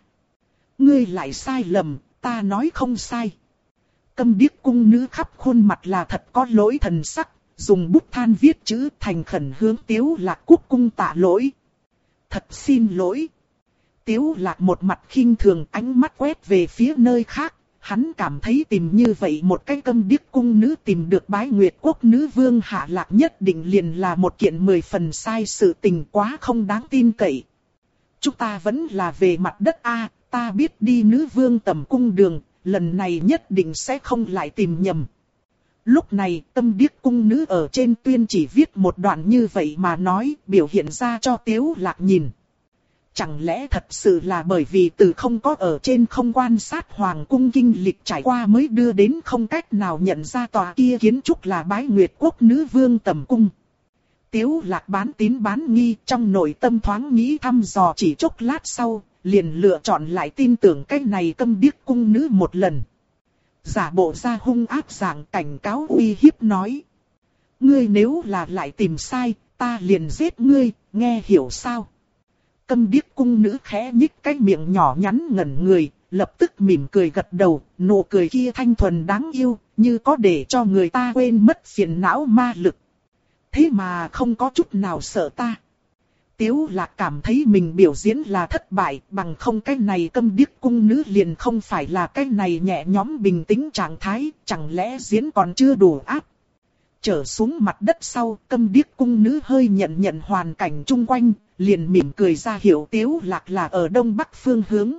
Ngươi lại sai lầm, ta nói không sai. Câm điếc cung nữ khắp khuôn mặt là thật có lỗi thần sắc, dùng bút than viết chữ thành khẩn hướng tiếu lạc quốc cung tạ lỗi. Thật xin lỗi. Tiếu lạc một mặt khinh thường ánh mắt quét về phía nơi khác, hắn cảm thấy tìm như vậy một cái câm điếc cung nữ tìm được bái nguyệt quốc nữ vương hạ lạc nhất định liền là một kiện mười phần sai sự tình quá không đáng tin cậy. Chúng ta vẫn là về mặt đất A, ta biết đi nữ vương tầm cung đường, lần này nhất định sẽ không lại tìm nhầm. Lúc này tâm điếc cung nữ ở trên tuyên chỉ viết một đoạn như vậy mà nói biểu hiện ra cho tiếu lạc nhìn. Chẳng lẽ thật sự là bởi vì từ không có ở trên không quan sát hoàng cung kinh lịch trải qua mới đưa đến không cách nào nhận ra tòa kia kiến trúc là bái nguyệt quốc nữ vương tầm cung. Tiếu lạc bán tín bán nghi trong nội tâm thoáng nghĩ thăm dò chỉ chốc lát sau, liền lựa chọn lại tin tưởng cái này tâm điếc cung nữ một lần. Giả bộ ra hung ác dạng cảnh cáo uy hiếp nói. Ngươi nếu là lại tìm sai, ta liền giết ngươi, nghe hiểu sao? Câm điếc cung nữ khẽ nhích cái miệng nhỏ nhắn ngẩn người, lập tức mỉm cười gật đầu, nụ cười kia thanh thuần đáng yêu, như có để cho người ta quên mất phiền não ma lực. Thế mà không có chút nào sợ ta. Tiếu lạc cảm thấy mình biểu diễn là thất bại, bằng không cái này câm điếc cung nữ liền không phải là cái này nhẹ nhóm bình tĩnh trạng thái, chẳng lẽ diễn còn chưa đủ áp. Trở xuống mặt đất sau, câm điếc cung nữ hơi nhận nhận hoàn cảnh chung quanh, liền mỉm cười ra hiểu tiếu lạc là ở đông bắc phương hướng.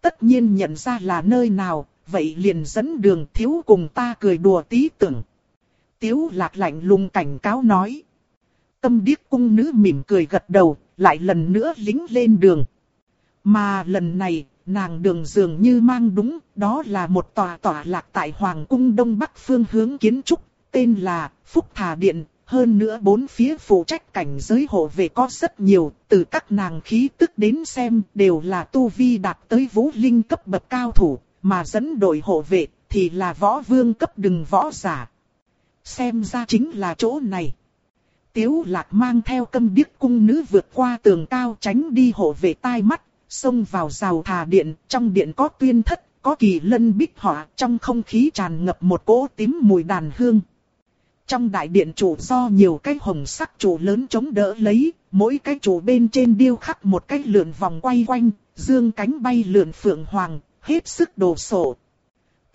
Tất nhiên nhận ra là nơi nào, vậy liền dẫn đường thiếu cùng ta cười đùa tí tưởng. Tiếu lạc lạnh lùng cảnh cáo nói. Tâm điếc cung nữ mỉm cười gật đầu, lại lần nữa lính lên đường. Mà lần này, nàng đường dường như mang đúng, đó là một tòa tòa lạc tại Hoàng cung Đông Bắc phương hướng kiến trúc, tên là Phúc Thà Điện. Hơn nữa bốn phía phụ trách cảnh giới hộ vệ có rất nhiều, từ các nàng khí tức đến xem đều là tu vi đạt tới vũ linh cấp bậc cao thủ, mà dẫn đội hộ vệ thì là võ vương cấp đừng võ giả. Xem ra chính là chỗ này. Tiếu lạc mang theo câm điếc cung nữ vượt qua tường cao tránh đi hộ vệ tai mắt, xông vào rào thà điện, trong điện có tuyên thất, có kỳ lân bích họa, trong không khí tràn ngập một cỗ tím mùi đàn hương. Trong đại điện chủ do nhiều cái hồng sắc trụ lớn chống đỡ lấy, mỗi cái trụ bên trên điêu khắc một cái lượn vòng quay quanh, dương cánh bay lượn phượng hoàng, hết sức đồ sộ,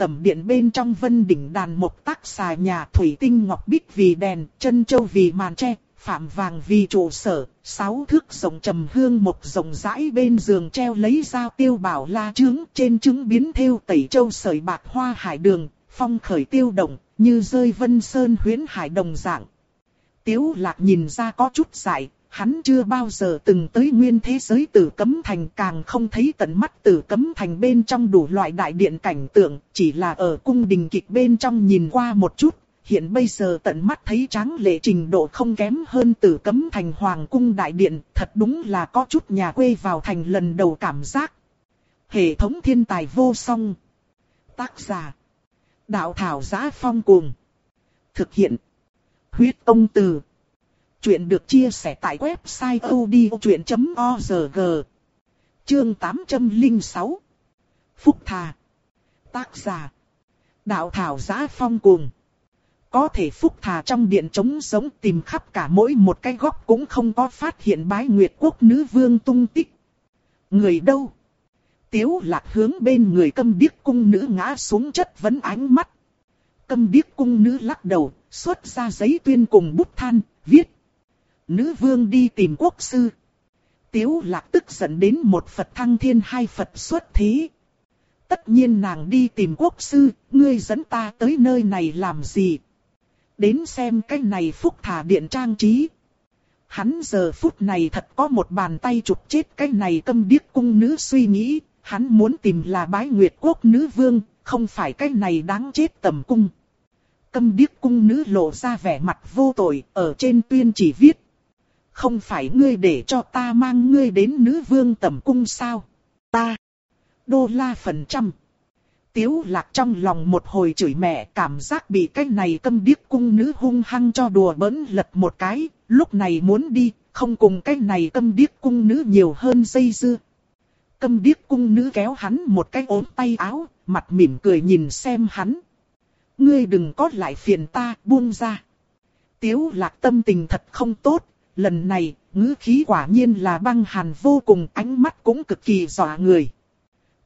tẩm điện bên trong vân đỉnh đàn một tác xà nhà thủy tinh ngọc bích vì đèn, chân châu vì màn tre, phạm vàng vì trụ sở, sáu thước rồng trầm hương một rồng rãi bên giường treo lấy dao tiêu bảo la trướng, trên trứng biến theo tẩy châu sợi bạc hoa hải đường, phong khởi tiêu động, như rơi vân sơn huyến hải đồng dạng. Tiếu lạc nhìn ra có chút dại, hắn chưa bao giờ từng tới nguyên thế giới tử cấm thành càng không thấy tận mắt tử cấm thành bên trong đủ loại đại điện cảnh tượng, chỉ là ở cung đình kịch bên trong nhìn qua một chút, hiện bây giờ tận mắt thấy tráng lệ trình độ không kém hơn tử cấm thành hoàng cung đại điện, thật đúng là có chút nhà quê vào thành lần đầu cảm giác. Hệ thống thiên tài vô song. Tác giả. Đạo thảo giá phong cuồng. Thực hiện. Huyết công từ. Chuyện được chia sẻ tại website odchuyện.org. Chương 806. Phúc Thà. Tác giả. Đạo thảo giá phong cuồng. Có thể phúc thà trong điện trống sống tìm khắp cả mỗi một cái góc cũng không có phát hiện bái nguyệt quốc nữ vương tung tích. Người đâu? Tiếu lạc hướng bên người câm điếc cung nữ ngã xuống chất vấn ánh mắt. Câm điếc cung nữ lắc đầu, xuất ra giấy tuyên cùng bút than, viết. Nữ vương đi tìm quốc sư. Tiếu lạc tức giận đến một Phật thăng thiên hai Phật xuất thí. Tất nhiên nàng đi tìm quốc sư, ngươi dẫn ta tới nơi này làm gì? Đến xem cái này phúc thả điện trang trí. Hắn giờ phút này thật có một bàn tay chụp chết cái này câm điếc cung nữ suy nghĩ, hắn muốn tìm là bái nguyệt quốc nữ vương, không phải cái này đáng chết tầm cung. Câm điếc cung nữ lộ ra vẻ mặt vô tội, ở trên tuyên chỉ viết. Không phải ngươi để cho ta mang ngươi đến nữ vương tầm cung sao? Ta. Đô la phần trăm. Tiếu lạc trong lòng một hồi chửi mẹ cảm giác bị cái này câm điếc cung nữ hung hăng cho đùa bỡn lật một cái, lúc này muốn đi, không cùng cái này câm điếc cung nữ nhiều hơn dây dưa. Câm điếc cung nữ kéo hắn một cái ốm tay áo, mặt mỉm cười nhìn xem hắn. Ngươi đừng có lại phiền ta, buông ra. Tiếu lạc tâm tình thật không tốt, lần này, ngữ khí quả nhiên là băng hàn vô cùng, ánh mắt cũng cực kỳ dọa người.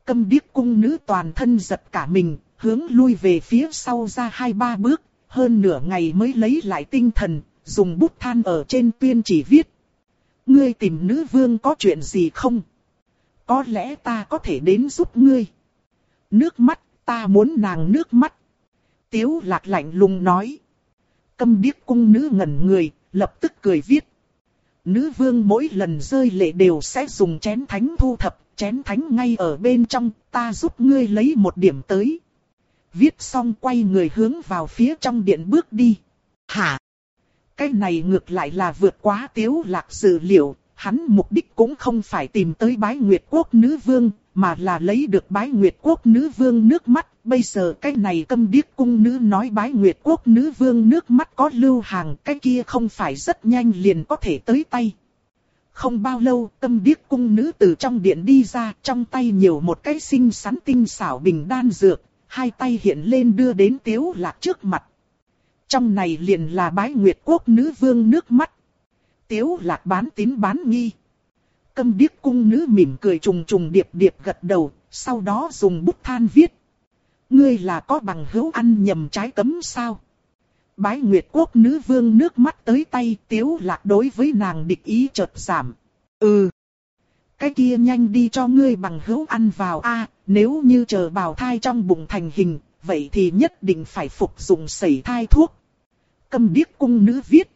Câm điếc cung nữ toàn thân giật cả mình, hướng lui về phía sau ra hai ba bước, hơn nửa ngày mới lấy lại tinh thần, dùng bút than ở trên tuyên chỉ viết. Ngươi tìm nữ vương có chuyện gì không? Có lẽ ta có thể đến giúp ngươi. Nước mắt, ta muốn nàng nước mắt. Tiếu lạc lạnh lùng nói. Câm điếc cung nữ ngẩn người, lập tức cười viết. Nữ vương mỗi lần rơi lệ đều sẽ dùng chén thánh thu thập, chén thánh ngay ở bên trong, ta giúp ngươi lấy một điểm tới. Viết xong quay người hướng vào phía trong điện bước đi. Hả? Cái này ngược lại là vượt quá tiếu lạc dự liệu, hắn mục đích cũng không phải tìm tới bái nguyệt quốc nữ vương, mà là lấy được bái nguyệt quốc nữ vương nước mắt. Bây giờ cái này câm điếc cung nữ nói bái nguyệt quốc nữ vương nước mắt có lưu hàng, cái kia không phải rất nhanh liền có thể tới tay. Không bao lâu, câm điếc cung nữ từ trong điện đi ra, trong tay nhiều một cái xinh xắn tinh xảo bình đan dược, hai tay hiện lên đưa đến tiếu lạc trước mặt. Trong này liền là bái nguyệt quốc nữ vương nước mắt. Tiếu lạc bán tín bán nghi. Câm điếc cung nữ mỉm cười trùng trùng điệp điệp gật đầu, sau đó dùng bút than viết. Ngươi là có bằng hữu ăn nhầm trái cấm sao? Bái Nguyệt Quốc nữ vương nước mắt tới tay tiếu lạc đối với nàng địch ý chợt giảm. Ừ. Cái kia nhanh đi cho ngươi bằng hữu ăn vào a nếu như chờ bào thai trong bụng thành hình, vậy thì nhất định phải phục dụng sẩy thai thuốc. Câm điếc cung nữ viết.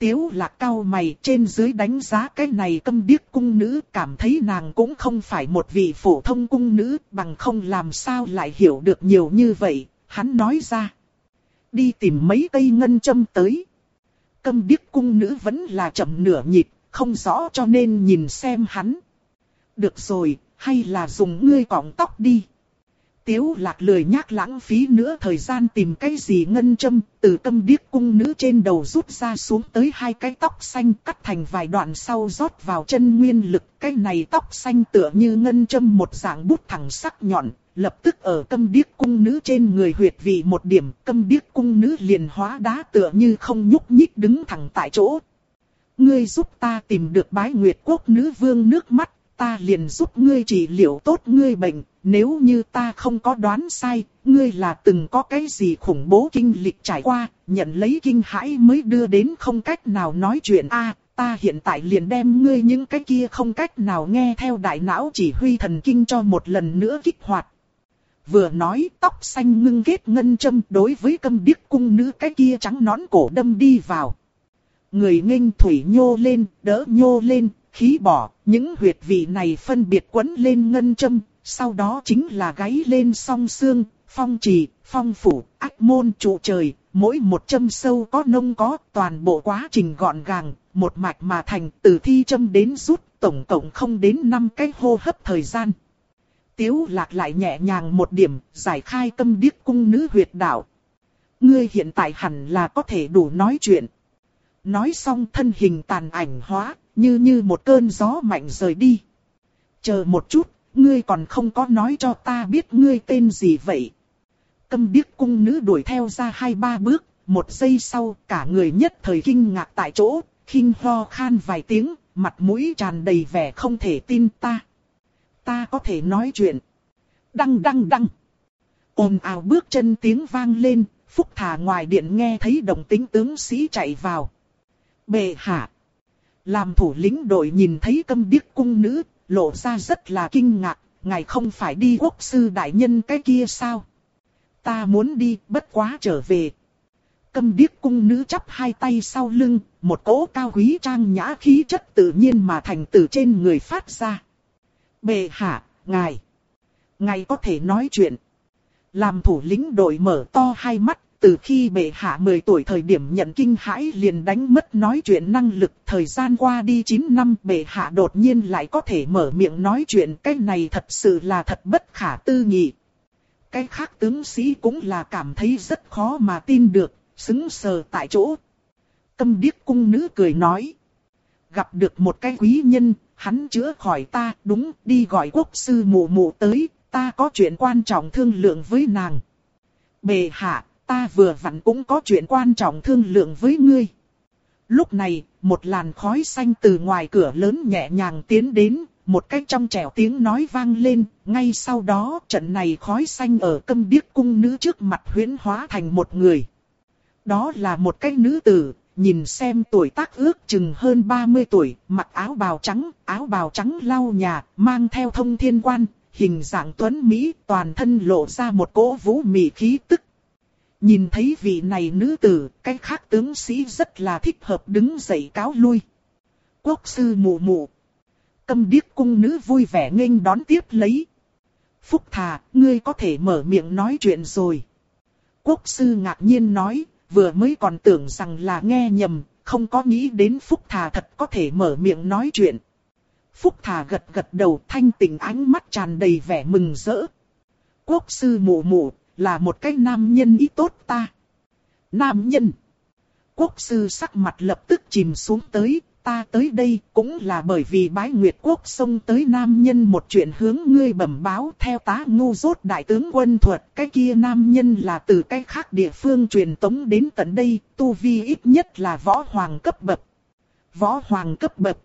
Tiếu lạc cao mày trên dưới đánh giá cái này câm điếc cung nữ cảm thấy nàng cũng không phải một vị phổ thông cung nữ bằng không làm sao lại hiểu được nhiều như vậy, hắn nói ra. Đi tìm mấy cây ngân châm tới. Câm điếc cung nữ vẫn là chậm nửa nhịp, không rõ cho nên nhìn xem hắn. Được rồi, hay là dùng ngươi cọng tóc đi. Tiếu lạc lười nhác lãng phí nữa thời gian tìm cái gì ngân châm, từ câm điếc cung nữ trên đầu rút ra xuống tới hai cái tóc xanh cắt thành vài đoạn sau rót vào chân nguyên lực. Cái này tóc xanh tựa như ngân châm một dạng bút thẳng sắc nhọn, lập tức ở câm điếc cung nữ trên người huyệt vị một điểm, câm điếc cung nữ liền hóa đá tựa như không nhúc nhích đứng thẳng tại chỗ. Ngươi giúp ta tìm được bái nguyệt quốc nữ vương nước mắt, ta liền giúp ngươi trị liệu tốt ngươi bệnh, nếu như ta không có đoán sai, ngươi là từng có cái gì khủng bố kinh lịch trải qua, nhận lấy kinh hãi mới đưa đến không cách nào nói chuyện a ta hiện tại liền đem ngươi những cái kia không cách nào nghe theo đại não chỉ huy thần kinh cho một lần nữa kích hoạt. Vừa nói tóc xanh ngưng kết ngân châm đối với câm điếc cung nữ cái kia trắng nón cổ đâm đi vào. Người nghênh thủy nhô lên, đỡ nhô lên, khí bỏ, những huyệt vị này phân biệt quấn lên ngân châm, sau đó chính là gáy lên song xương, phong trì, phong phủ, ác môn trụ trời, mỗi một châm sâu có nông có, toàn bộ quá trình gọn gàng, một mạch mà thành từ thi châm đến rút, tổng cộng không đến 5 cái hô hấp thời gian. Tiếu lạc lại nhẹ nhàng một điểm, giải khai tâm điếc cung nữ huyệt đạo. Ngươi hiện tại hẳn là có thể đủ nói chuyện. Nói xong thân hình tàn ảnh hóa, như như một cơn gió mạnh rời đi. Chờ một chút, ngươi còn không có nói cho ta biết ngươi tên gì vậy. Câm điếc cung nữ đuổi theo ra hai ba bước, một giây sau cả người nhất thời kinh ngạc tại chỗ, khinh ho khan vài tiếng, mặt mũi tràn đầy vẻ không thể tin ta. Ta có thể nói chuyện. Đăng đăng đăng. ồn ào bước chân tiếng vang lên, phúc thả ngoài điện nghe thấy đồng tính tướng sĩ chạy vào. Bệ hạ. Làm thủ lĩnh đội nhìn thấy câm điếc cung nữ, lộ ra rất là kinh ngạc, ngài không phải đi quốc sư đại nhân cái kia sao? Ta muốn đi, bất quá trở về. Câm điếc cung nữ chắp hai tay sau lưng, một cỗ cao quý trang nhã khí chất tự nhiên mà thành từ trên người phát ra. Bệ hạ, ngài, ngài có thể nói chuyện. Làm thủ lĩnh đội mở to hai mắt, từ khi bệ hạ 10 tuổi thời điểm nhận kinh hãi liền đánh mất nói chuyện năng lực. Thời gian qua đi 9 năm bệ hạ đột nhiên lại có thể mở miệng nói chuyện. Cái này thật sự là thật bất khả tư nghị. Cái khác tướng sĩ cũng là cảm thấy rất khó mà tin được, xứng sờ tại chỗ. Tâm điếc cung nữ cười nói. Gặp được một cái quý nhân, hắn chữa khỏi ta, đúng, đi gọi quốc sư mụ mụ tới, ta có chuyện quan trọng thương lượng với nàng. Bệ hạ, ta vừa vặn cũng có chuyện quan trọng thương lượng với ngươi. Lúc này, một làn khói xanh từ ngoài cửa lớn nhẹ nhàng tiến đến, một cách trong trẻo tiếng nói vang lên, ngay sau đó trận này khói xanh ở câm điếc cung nữ trước mặt huyễn hóa thành một người. Đó là một cái nữ tử, nhìn xem tuổi tác ước chừng hơn 30 tuổi, mặc áo bào trắng, áo bào trắng lau nhà, mang theo thông thiên quan, hình dạng tuấn Mỹ, toàn thân lộ ra một cỗ vũ mị khí tức. Nhìn thấy vị này nữ tử, cái khác tướng sĩ rất là thích hợp đứng dậy cáo lui. Quốc sư mụ mụ. Câm điếc cung nữ vui vẻ nghênh đón tiếp lấy. Phúc thà, ngươi có thể mở miệng nói chuyện rồi. Quốc sư ngạc nhiên nói, vừa mới còn tưởng rằng là nghe nhầm, không có nghĩ đến Phúc Thà thật có thể mở miệng nói chuyện. Phúc Thà gật gật đầu thanh tỉnh ánh mắt tràn đầy vẻ mừng rỡ. Quốc sư mụ mụ, là một cái nam nhân ý tốt ta. Nam nhân. Quốc sư sắc mặt lập tức chìm xuống tới, ta tới đây cũng là bởi vì bái nguyệt quốc xông tới nam nhân một chuyện hướng ngươi bẩm báo theo tá ngu rốt đại tướng quân thuật. Cái kia nam nhân là từ cái khác địa phương truyền tống đến tận đây, tu vi ít nhất là võ hoàng cấp bậc. Võ hoàng cấp bậc.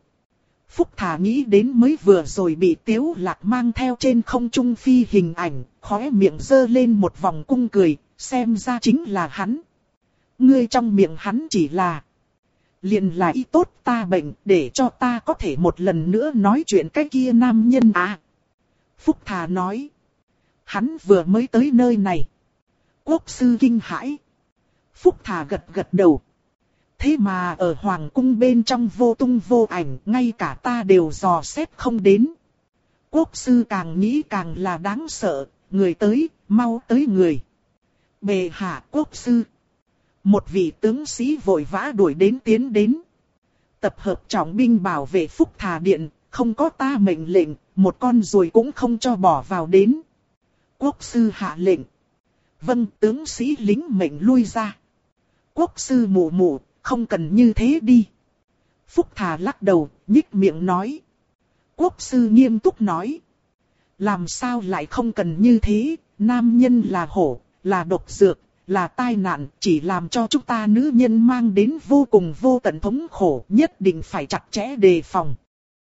Phúc Thả nghĩ đến mới vừa rồi bị Tiếu Lạc mang theo trên không trung phi hình ảnh, khóe miệng dơ lên một vòng cung cười, xem ra chính là hắn. Ngươi trong miệng hắn chỉ là liền là y tốt ta bệnh để cho ta có thể một lần nữa nói chuyện cái kia nam nhân à. Phúc Thà nói. Hắn vừa mới tới nơi này. Quốc sư kinh hãi. Phúc Thà gật gật đầu. Thế mà ở Hoàng cung bên trong vô tung vô ảnh, ngay cả ta đều dò xét không đến. Quốc sư càng nghĩ càng là đáng sợ, người tới, mau tới người. Bề hạ quốc sư. Một vị tướng sĩ vội vã đuổi đến tiến đến. Tập hợp trọng binh bảo vệ phúc thà điện, không có ta mệnh lệnh, một con ruồi cũng không cho bỏ vào đến. Quốc sư hạ lệnh. Vâng, tướng sĩ lính mệnh lui ra. Quốc sư mù mù không cần như thế đi. Phúc thà lắc đầu, nhích miệng nói. Quốc sư nghiêm túc nói. Làm sao lại không cần như thế, nam nhân là hổ, là độc dược, là tai nạn, chỉ làm cho chúng ta nữ nhân mang đến vô cùng vô tận thống khổ, nhất định phải chặt chẽ đề phòng.